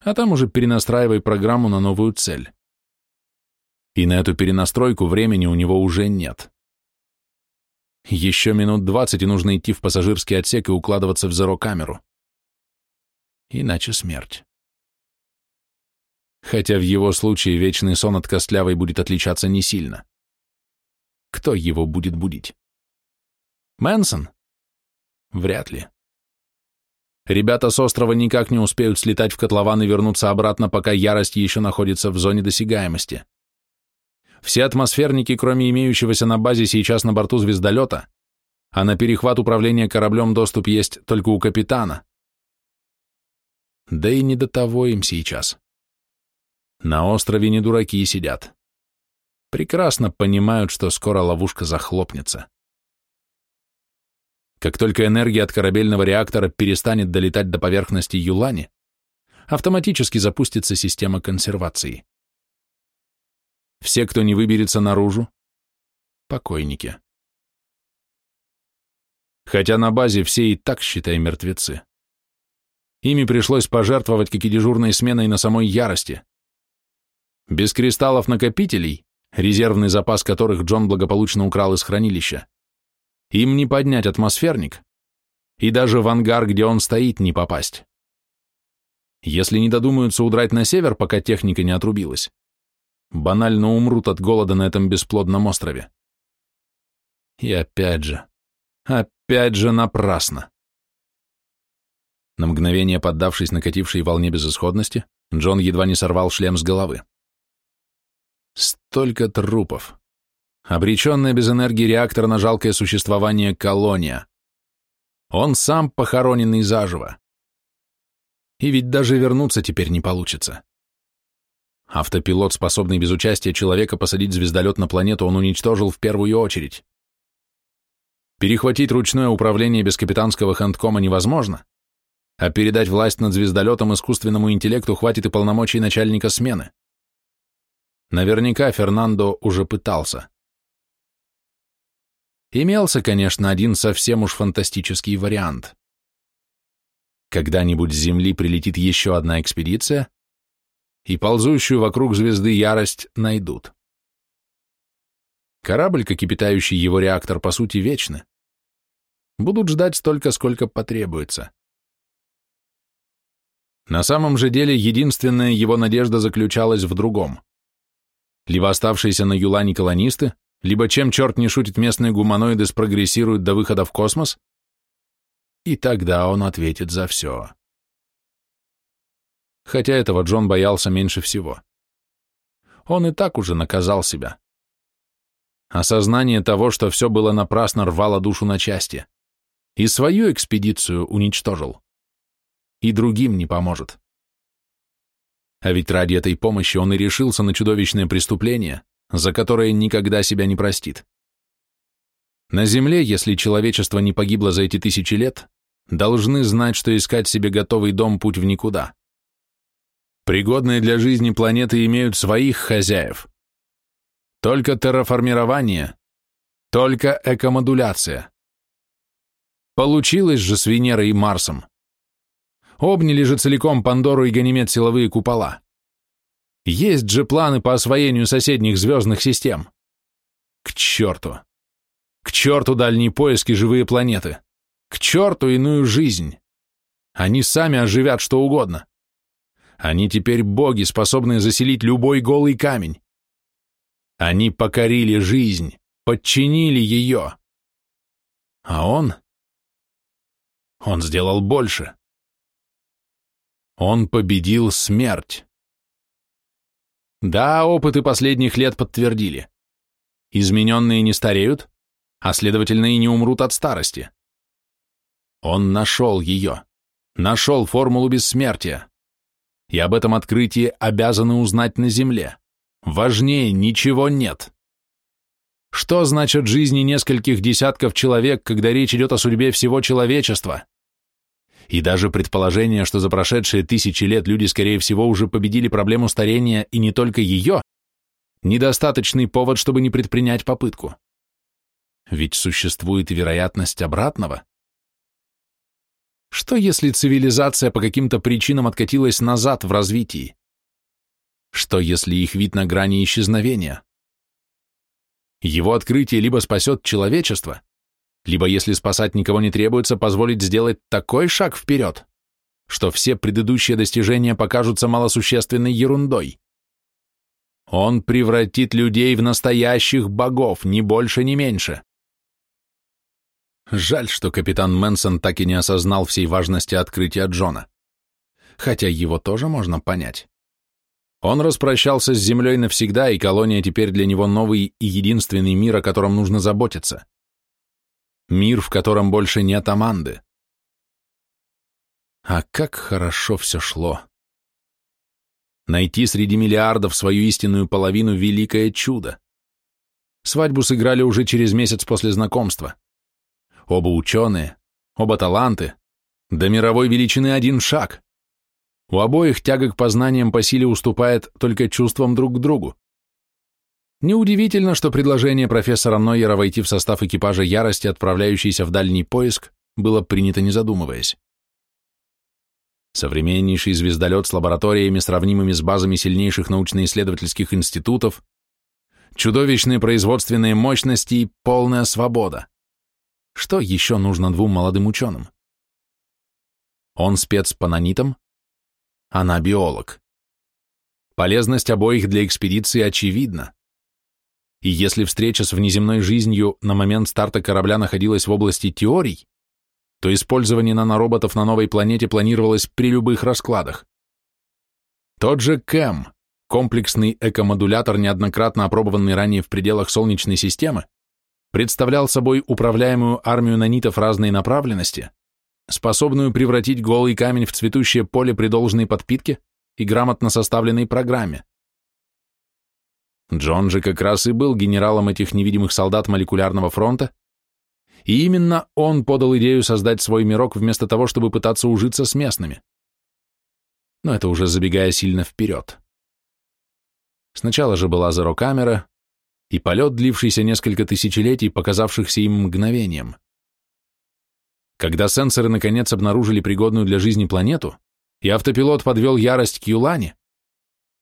а там уже перенастраивай программу на новую цель. И на эту перенастройку времени у него уже нет. Еще минут двадцать, и нужно идти в пассажирский отсек и укладываться в зеро-камеру. Иначе смерть. Хотя в его случае вечный сон от костлявой будет отличаться не сильно. Кто его будет будить? Мэнсон? Вряд ли. Ребята с острова никак не успеют слетать в котлован и вернуться обратно, пока ярость еще находится в зоне досягаемости. Все атмосферники, кроме имеющегося на базе сейчас на борту звездолета, а на перехват управления кораблем доступ есть только у капитана. Да и не до того им сейчас. На острове не дураки сидят. Прекрасно понимают, что скоро ловушка захлопнется. Как только энергия от корабельного реактора перестанет долетать до поверхности Юлани, автоматически запустится система консервации. Все, кто не выберется наружу, покойники. Хотя на базе все и так, считай, мертвецы. Ими пришлось пожертвовать, как и дежурной сменой на самой ярости. Без кристаллов-накопителей, резервный запас которых Джон благополучно украл из хранилища, им не поднять атмосферник, и даже в ангар, где он стоит, не попасть. Если не додумаются удрать на север, пока техника не отрубилась, банально умрут от голода на этом бесплодном острове. И опять же, опять же напрасно. На мгновение поддавшись накатившей волне безысходности, Джон едва не сорвал шлем с головы. Столько трупов. Обреченная без энергии реактор на жалкое существование колония. Он сам похороненный заживо. И ведь даже вернуться теперь не получится. Автопилот, способный без участия человека посадить звездолет на планету, он уничтожил в первую очередь. Перехватить ручное управление без капитанского хэндкома невозможно, а передать власть над звездолетом искусственному интеллекту хватит и полномочий начальника смены. Наверняка Фернандо уже пытался. Имелся, конечно, один совсем уж фантастический вариант. Когда-нибудь с Земли прилетит еще одна экспедиция, и ползущую вокруг звезды ярость найдут. Корабль, как и питающий его реактор, по сути, вечны. Будут ждать столько, сколько потребуется. На самом же деле, единственная его надежда заключалась в другом. Либо оставшиеся на Юлане колонисты, либо чем черт не шутит местные гуманоиды спрогрессируют до выхода в космос, и тогда он ответит за все. Хотя этого Джон боялся меньше всего. Он и так уже наказал себя. Осознание того, что все было напрасно, рвало душу на части. И свою экспедицию уничтожил. И другим не поможет. А ведь ради этой помощи он и решился на чудовищное преступление, за которое никогда себя не простит. На Земле, если человечество не погибло за эти тысячи лет, должны знать, что искать себе готовый дом – путь в никуда. Пригодные для жизни планеты имеют своих хозяев – только терраформирование, только экомодуляция. Получилось же с Венерой и Марсом. Обняли же целиком Пандору и Ганимед силовые купола. Есть же планы по освоению соседних звездных систем. К черту. К черту дальние поиски живые планеты. К черту иную жизнь. Они сами оживят что угодно. Они теперь боги, способные заселить любой голый камень. Они покорили жизнь, подчинили ее. А он? Он сделал больше. Он победил смерть. Да, опыты последних лет подтвердили. Измененные не стареют, а следовательно и не умрут от старости. Он нашел ее, нашел формулу бессмертия, и об этом открытии обязаны узнать на Земле. Важнее ничего нет. Что значит жизни нескольких десятков человек, когда речь идет о судьбе всего человечества? И даже предположение, что за прошедшие тысячи лет люди, скорее всего, уже победили проблему старения и не только ее, недостаточный повод, чтобы не предпринять попытку. Ведь существует вероятность обратного. Что если цивилизация по каким-то причинам откатилась назад в развитии? Что, если их вид на грани исчезновения? Его открытие либо спасет человечество, либо, если спасать никого не требуется, позволить сделать такой шаг вперед, что все предыдущие достижения покажутся малосущественной ерундой. Он превратит людей в настоящих богов, ни больше, ни меньше. Жаль, что капитан Мэнсон так и не осознал всей важности открытия Джона. Хотя его тоже можно понять. Он распрощался с Землей навсегда, и колония теперь для него новый и единственный мир, о котором нужно заботиться. Мир, в котором больше нет Аманды. А как хорошо все шло. Найти среди миллиардов свою истинную половину – великое чудо. Свадьбу сыграли уже через месяц после знакомства. Оба ученые, оба таланты, до мировой величины один шаг. У обоих тяга к познаниям по силе уступает только чувствам друг к другу. Неудивительно, что предложение профессора Нойера войти в состав экипажа ярости, отправляющейся в дальний поиск, было принято не задумываясь. Современнейший звездолет с лабораториями, сравнимыми с базами сильнейших научно-исследовательских институтов, чудовищные производственные мощности и полная свобода. Что еще нужно двум молодым ученым? Он спец по нанитам, она биолог. Полезность обоих для экспедиции очевидна. И если встреча с внеземной жизнью на момент старта корабля находилась в области теорий, то использование нанороботов на новой планете планировалось при любых раскладах. Тот же КЭМ, комплексный экомодулятор, неоднократно опробованный ранее в пределах Солнечной системы, представлял собой управляемую армию нанитов разной направленности, способную превратить голый камень в цветущее поле при должной подпитке и грамотно составленной программе. Джон же как раз и был генералом этих невидимых солдат молекулярного фронта, и именно он подал идею создать свой мирок вместо того, чтобы пытаться ужиться с местными. Но это уже забегая сильно вперед. Сначала же была зерокамера, и полет, длившийся несколько тысячелетий, показавшихся им мгновением. Когда сенсоры наконец обнаружили пригодную для жизни планету, и автопилот подвел ярость к Юлане,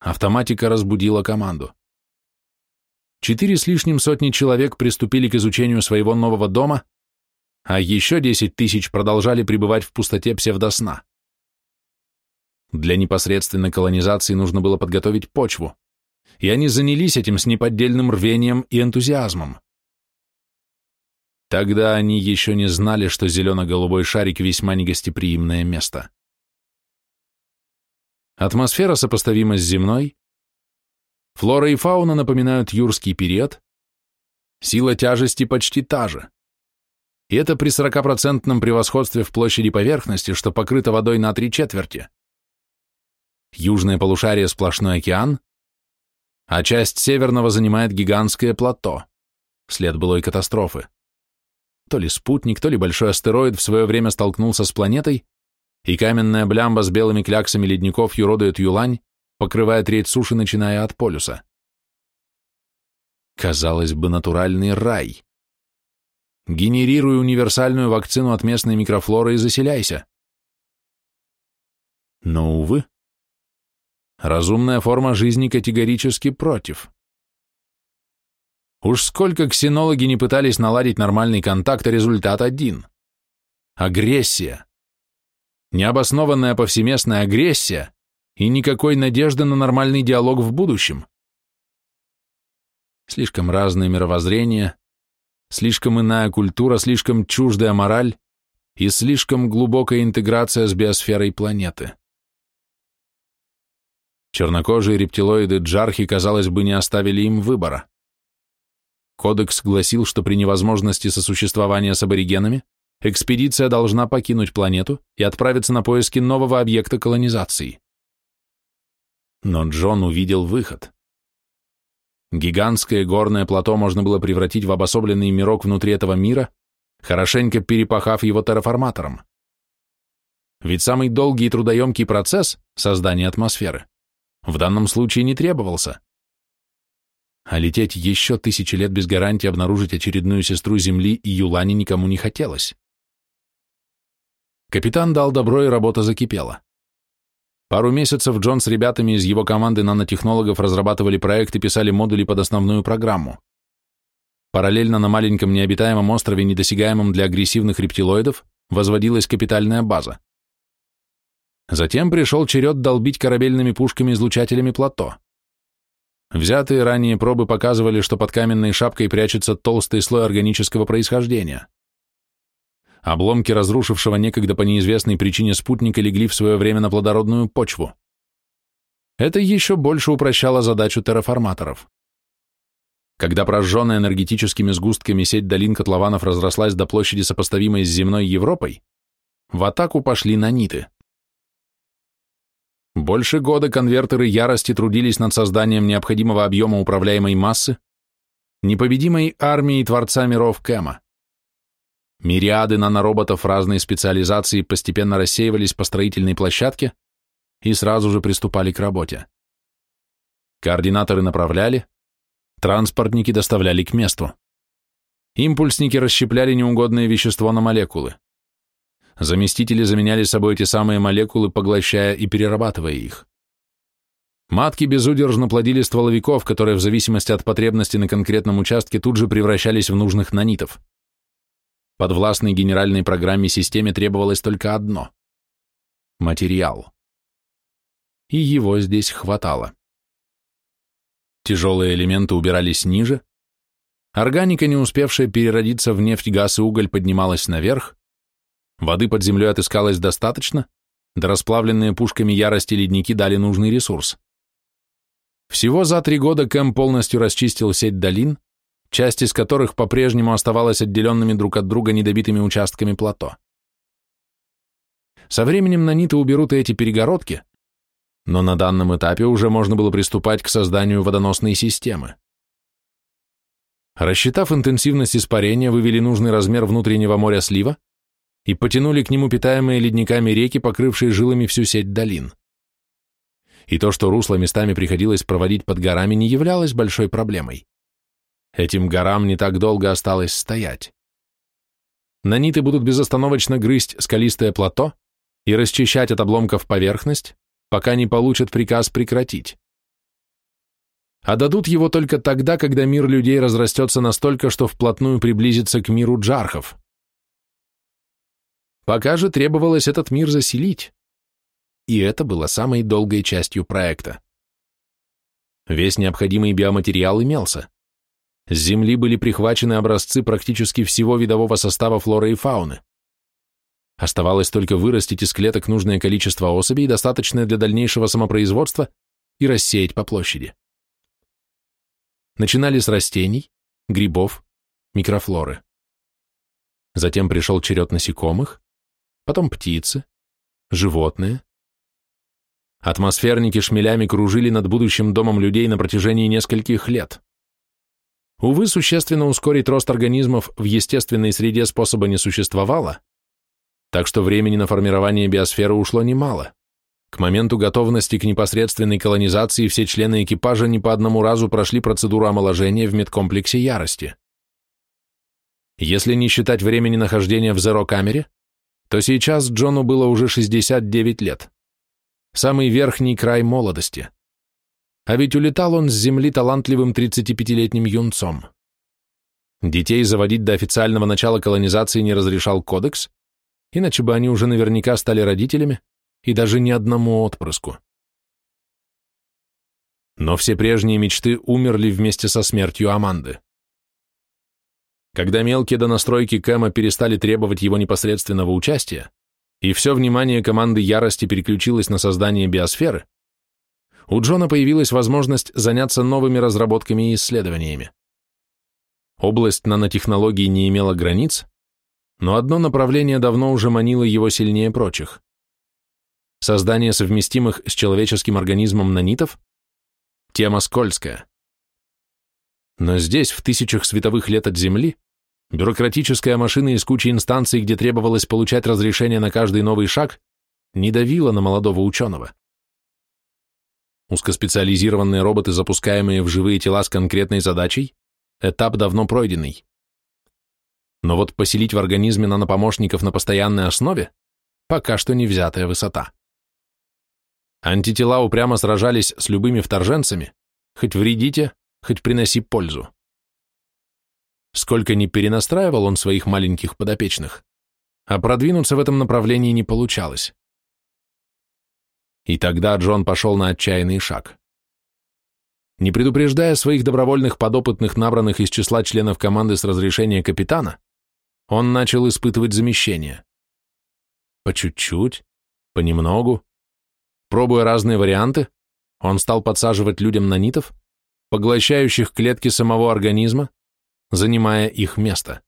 автоматика разбудила команду. Четыре с лишним сотни человек приступили к изучению своего нового дома, а еще десять тысяч продолжали пребывать в пустоте псевдосна. Для непосредственной колонизации нужно было подготовить почву, и они занялись этим с неподдельным рвением и энтузиазмом. Тогда они еще не знали, что зелено-голубой шарик весьма негостеприимное место. Атмосфера сопоставима с земной, флора и фауна напоминают юрский период, сила тяжести почти та же. И это при 40% превосходстве в площади поверхности, что покрыто водой на три четверти. Южное полушарие сплошной океан, а часть северного занимает гигантское плато, след былой катастрофы. То ли спутник, то ли большой астероид в свое время столкнулся с планетой, и каменная блямба с белыми кляксами ледников юродует Юлань, покрывая треть суши, начиная от полюса. Казалось бы, натуральный рай. Генерируй универсальную вакцину от местной микрофлоры и заселяйся. Но, увы, разумная форма жизни категорически против. Уж сколько ксенологи не пытались наладить нормальный контакт, а результат один. Агрессия. Необоснованная повсеместная агрессия и никакой надежды на нормальный диалог в будущем. Слишком разные мировоззрения, слишком иная культура, слишком чуждая мораль и слишком глубокая интеграция с биосферой планеты. Чернокожие рептилоиды Джархи, казалось бы, не оставили им выбора. Кодекс гласил, что при невозможности сосуществования с аборигенами экспедиция должна покинуть планету и отправиться на поиски нового объекта колонизации. Но Джон увидел выход. Гигантское горное плато можно было превратить в обособленный мирок внутри этого мира, хорошенько перепахав его терраформатором. Ведь самый долгий и трудоемкий процесс создания атмосферы в данном случае не требовался. А лететь еще тысячи лет без гарантии обнаружить очередную сестру Земли и Юлани никому не хотелось. Капитан дал добро, и работа закипела. Пару месяцев Джон с ребятами из его команды нанотехнологов разрабатывали проект и писали модули под основную программу. Параллельно на маленьком необитаемом острове, недосягаемом для агрессивных рептилоидов, возводилась капитальная база. Затем пришел черед долбить корабельными пушками-излучателями плато. Взятые ранее пробы показывали, что под каменной шапкой прячется толстый слой органического происхождения. Обломки разрушившего некогда по неизвестной причине спутника легли в свое время на плодородную почву. Это еще больше упрощало задачу терраформаторов. Когда прожженная энергетическими сгустками сеть долин котлованов разрослась до площади, сопоставимой с земной Европой, в атаку пошли наниты. Больше года конвертеры ярости трудились над созданием необходимого объема управляемой массы, непобедимой армии Творца миров Кэма. Мириады нанороботов разной специализации постепенно рассеивались по строительной площадке и сразу же приступали к работе. Координаторы направляли, транспортники доставляли к месту. Импульсники расщепляли неугодное вещество на молекулы. Заместители заменяли собой эти самые молекулы, поглощая и перерабатывая их. Матки безудержно плодили стволовиков, которые в зависимости от потребности на конкретном участке тут же превращались в нужных нанитов. Под властной генеральной программе системе требовалось только одно – материал. И его здесь хватало. Тяжелые элементы убирались ниже, органика, не успевшая переродиться в нефть, газ и уголь, поднималась наверх, Воды под землей отыскалось достаточно, да расплавленные пушками ярости ледники дали нужный ресурс. Всего за три года Кэм полностью расчистил сеть долин, часть из которых по-прежнему оставалась отделенными друг от друга недобитыми участками плато. Со временем наниты уберут и эти перегородки, но на данном этапе уже можно было приступать к созданию водоносной системы. Рассчитав интенсивность испарения, вывели нужный размер внутреннего моря слива, и потянули к нему питаемые ледниками реки, покрывшие жилами всю сеть долин. И то, что русло местами приходилось проводить под горами, не являлось большой проблемой. Этим горам не так долго осталось стоять. Наниты будут безостановочно грызть скалистое плато и расчищать от обломков поверхность, пока не получат приказ прекратить. А дадут его только тогда, когда мир людей разрастется настолько, что вплотную приблизится к миру джархов. Пока же требовалось этот мир заселить. И это было самой долгой частью проекта. Весь необходимый биоматериал имелся. С Земли были прихвачены образцы практически всего видового состава флоры и фауны. Оставалось только вырастить из клеток нужное количество особей, достаточное для дальнейшего самопроизводства, и рассеять по площади. Начинали с растений, грибов, микрофлоры. Затем пришел черед насекомых, потом птицы, животные. Атмосферники шмелями кружили над будущим домом людей на протяжении нескольких лет. Увы, существенно ускорить рост организмов в естественной среде способа не существовало, так что времени на формирование биосферы ушло немало. К моменту готовности к непосредственной колонизации все члены экипажа не по одному разу прошли процедуру омоложения в медкомплексе ярости. Если не считать времени нахождения в зеро-камере, то сейчас Джону было уже 69 лет. Самый верхний край молодости. А ведь улетал он с земли талантливым 35-летним юнцом. Детей заводить до официального начала колонизации не разрешал кодекс, иначе бы они уже наверняка стали родителями, и даже ни одному отпрыску. Но все прежние мечты умерли вместе со смертью Аманды. Когда мелкие донастройки Кэма перестали требовать его непосредственного участия, и все внимание команды Ярости переключилось на создание биосферы, у Джона появилась возможность заняться новыми разработками и исследованиями. Область нанотехнологий не имела границ, но одно направление давно уже манило его сильнее прочих. Создание совместимых с человеческим организмом нанитов – тема скользкая. Но здесь, в тысячах световых лет от Земли, бюрократическая машина из кучи инстанций, где требовалось получать разрешение на каждый новый шаг, не давила на молодого ученого. Узкоспециализированные роботы, запускаемые в живые тела с конкретной задачей, этап давно пройденный. Но вот поселить в организме нанопомощников на постоянной основе пока что не взятая высота. Антитела упрямо сражались с любыми вторженцами, хоть вредите, хоть приноси пользу. Сколько ни перенастраивал он своих маленьких подопечных, а продвинуться в этом направлении не получалось. И тогда Джон пошел на отчаянный шаг. Не предупреждая своих добровольных подопытных, набранных из числа членов команды с разрешения капитана, он начал испытывать замещение. По чуть-чуть, понемногу, пробуя разные варианты, он стал подсаживать людям нанитов, поглощающих клетки самого организма, занимая их место.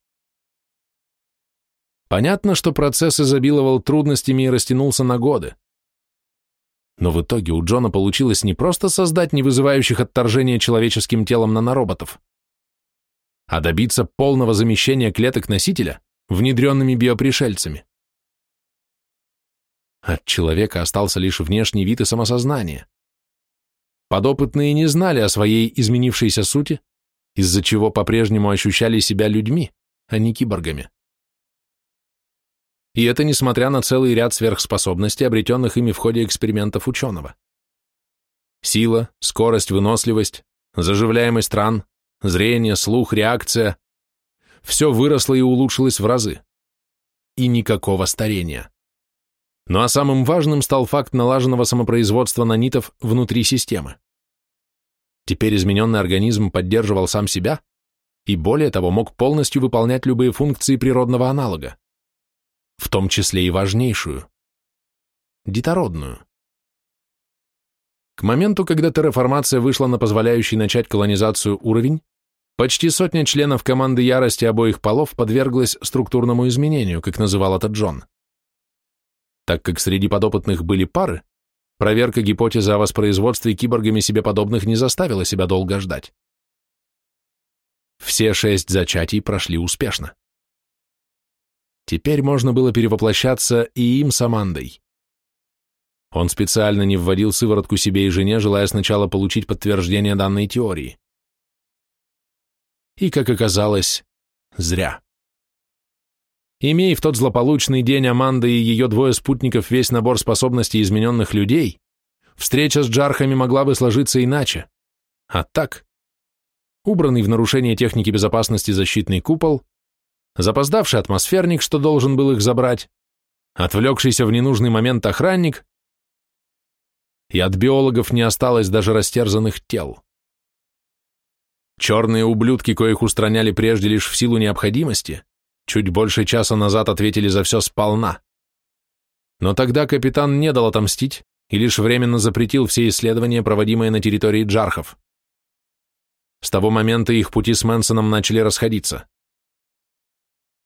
Понятно, что процесс изобиловал трудностями и растянулся на годы. Но в итоге у Джона получилось не просто создать не вызывающих отторжения человеческим телом нанороботов, а добиться полного замещения клеток носителя внедренными биопришельцами. От человека остался лишь внешний вид и самосознание. Подопытные не знали о своей изменившейся сути, из-за чего по-прежнему ощущали себя людьми, а не киборгами. И это несмотря на целый ряд сверхспособностей, обретенных ими в ходе экспериментов ученого. Сила, скорость, выносливость, заживляемость ран, зрение, слух, реакция – все выросло и улучшилось в разы. И никакого старения. Ну а самым важным стал факт налаженного самопроизводства нанитов внутри системы. Теперь измененный организм поддерживал сам себя и, более того, мог полностью выполнять любые функции природного аналога, в том числе и важнейшую – детородную. К моменту, когда терраформация вышла на позволяющий начать колонизацию уровень, Почти сотня членов команды ярости обоих полов подверглась структурному изменению, как называл это Джон. Так как среди подопытных были пары, проверка гипотезы о воспроизводстве киборгами себе подобных не заставила себя долго ждать. Все шесть зачатий прошли успешно. Теперь можно было перевоплощаться и им с Амандой. Он специально не вводил сыворотку себе и жене, желая сначала получить подтверждение данной теории. И, как оказалось, зря. Имея в тот злополучный день Аманда и ее двое спутников весь набор способностей измененных людей, встреча с джархами могла бы сложиться иначе. А так, убранный в нарушение техники безопасности защитный купол, запоздавший атмосферник, что должен был их забрать, отвлекшийся в ненужный момент охранник, и от биологов не осталось даже растерзанных тел. Черные ублюдки, коих устраняли прежде лишь в силу необходимости, чуть больше часа назад ответили за все сполна. Но тогда капитан не дал отомстить и лишь временно запретил все исследования, проводимые на территории Джархов. С того момента их пути с Мэнсоном начали расходиться.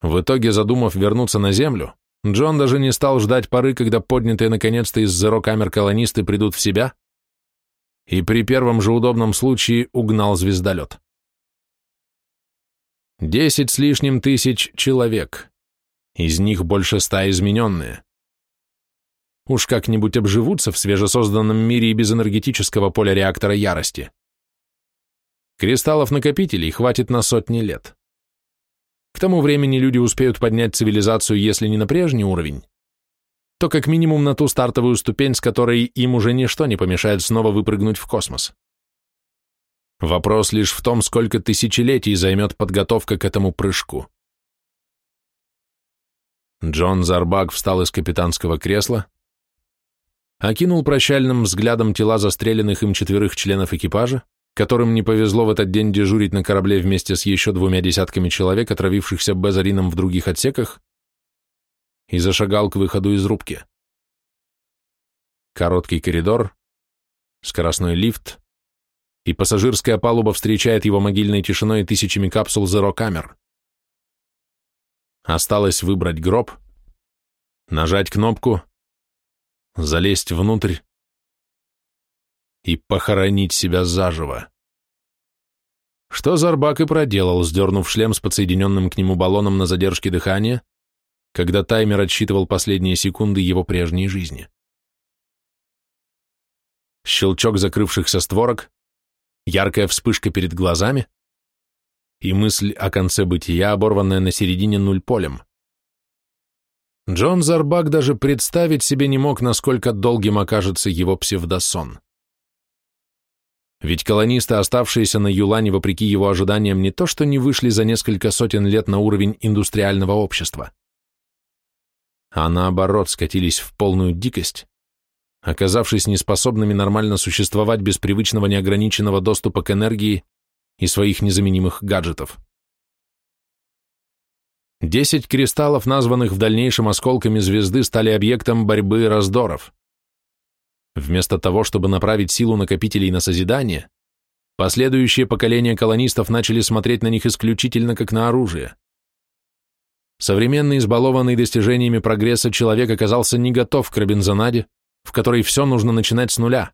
В итоге, задумав вернуться на Землю, Джон даже не стал ждать поры, когда поднятые наконец-то из зеро-камер колонисты придут в себя, и при первом же удобном случае угнал звездолет. Десять с лишним тысяч человек. Из них больше ста измененные. Уж как-нибудь обживутся в свежесозданном мире и без энергетического поля реактора ярости. Кристаллов-накопителей хватит на сотни лет. К тому времени люди успеют поднять цивилизацию, если не на прежний уровень, то как минимум на ту стартовую ступень, с которой им уже ничто не помешает снова выпрыгнуть в космос. Вопрос лишь в том, сколько тысячелетий займет подготовка к этому прыжку. Джон Зарбак встал из капитанского кресла, окинул прощальным взглядом тела застреленных им четверых членов экипажа, которым не повезло в этот день дежурить на корабле вместе с еще двумя десятками человек, отравившихся безарином в других отсеках, и зашагал к выходу из рубки. Короткий коридор, скоростной лифт, и пассажирская палуба встречает его могильной тишиной и тысячами капсул зеро-камер. Осталось выбрать гроб, нажать кнопку, залезть внутрь и похоронить себя заживо. Что Зарбак и проделал, сдернув шлем с подсоединенным к нему баллоном на задержке дыхания, когда таймер отсчитывал последние секунды его прежней жизни. Щелчок закрывшихся створок, яркая вспышка перед глазами и мысль о конце бытия, оборванная на середине нуль полем. Джон Зарбак даже представить себе не мог, насколько долгим окажется его псевдосон. Ведь колонисты, оставшиеся на Юлане вопреки его ожиданиям, не то что не вышли за несколько сотен лет на уровень индустриального общества, а наоборот скатились в полную дикость, оказавшись неспособными нормально существовать без привычного неограниченного доступа к энергии и своих незаменимых гаджетов. Десять кристаллов, названных в дальнейшем осколками звезды, стали объектом борьбы и раздоров. Вместо того, чтобы направить силу накопителей на созидание, последующие поколения колонистов начали смотреть на них исключительно как на оружие. Современный, избалованный достижениями прогресса человек оказался не готов к Робинзонаде, в которой все нужно начинать с нуля.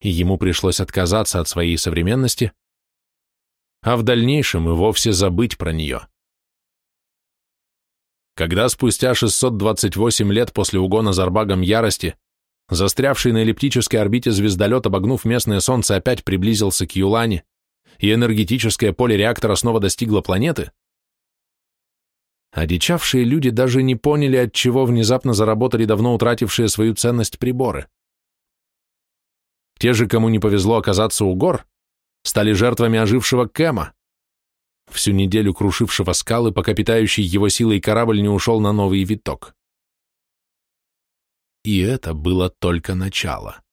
И ему пришлось отказаться от своей современности, а в дальнейшем и вовсе забыть про нее. Когда спустя 628 лет после угона Зарбагом ярости, застрявший на эллиптической орбите звездолет, обогнув местное солнце, опять приблизился к Юлане, и энергетическое поле реактора снова достигло планеты, Одичавшие люди даже не поняли, от чего внезапно заработали давно утратившие свою ценность приборы. Те же, кому не повезло оказаться у гор, стали жертвами ожившего Кэма, всю неделю крушившего скалы, пока питающий его силой корабль не ушел на новый виток. И это было только начало.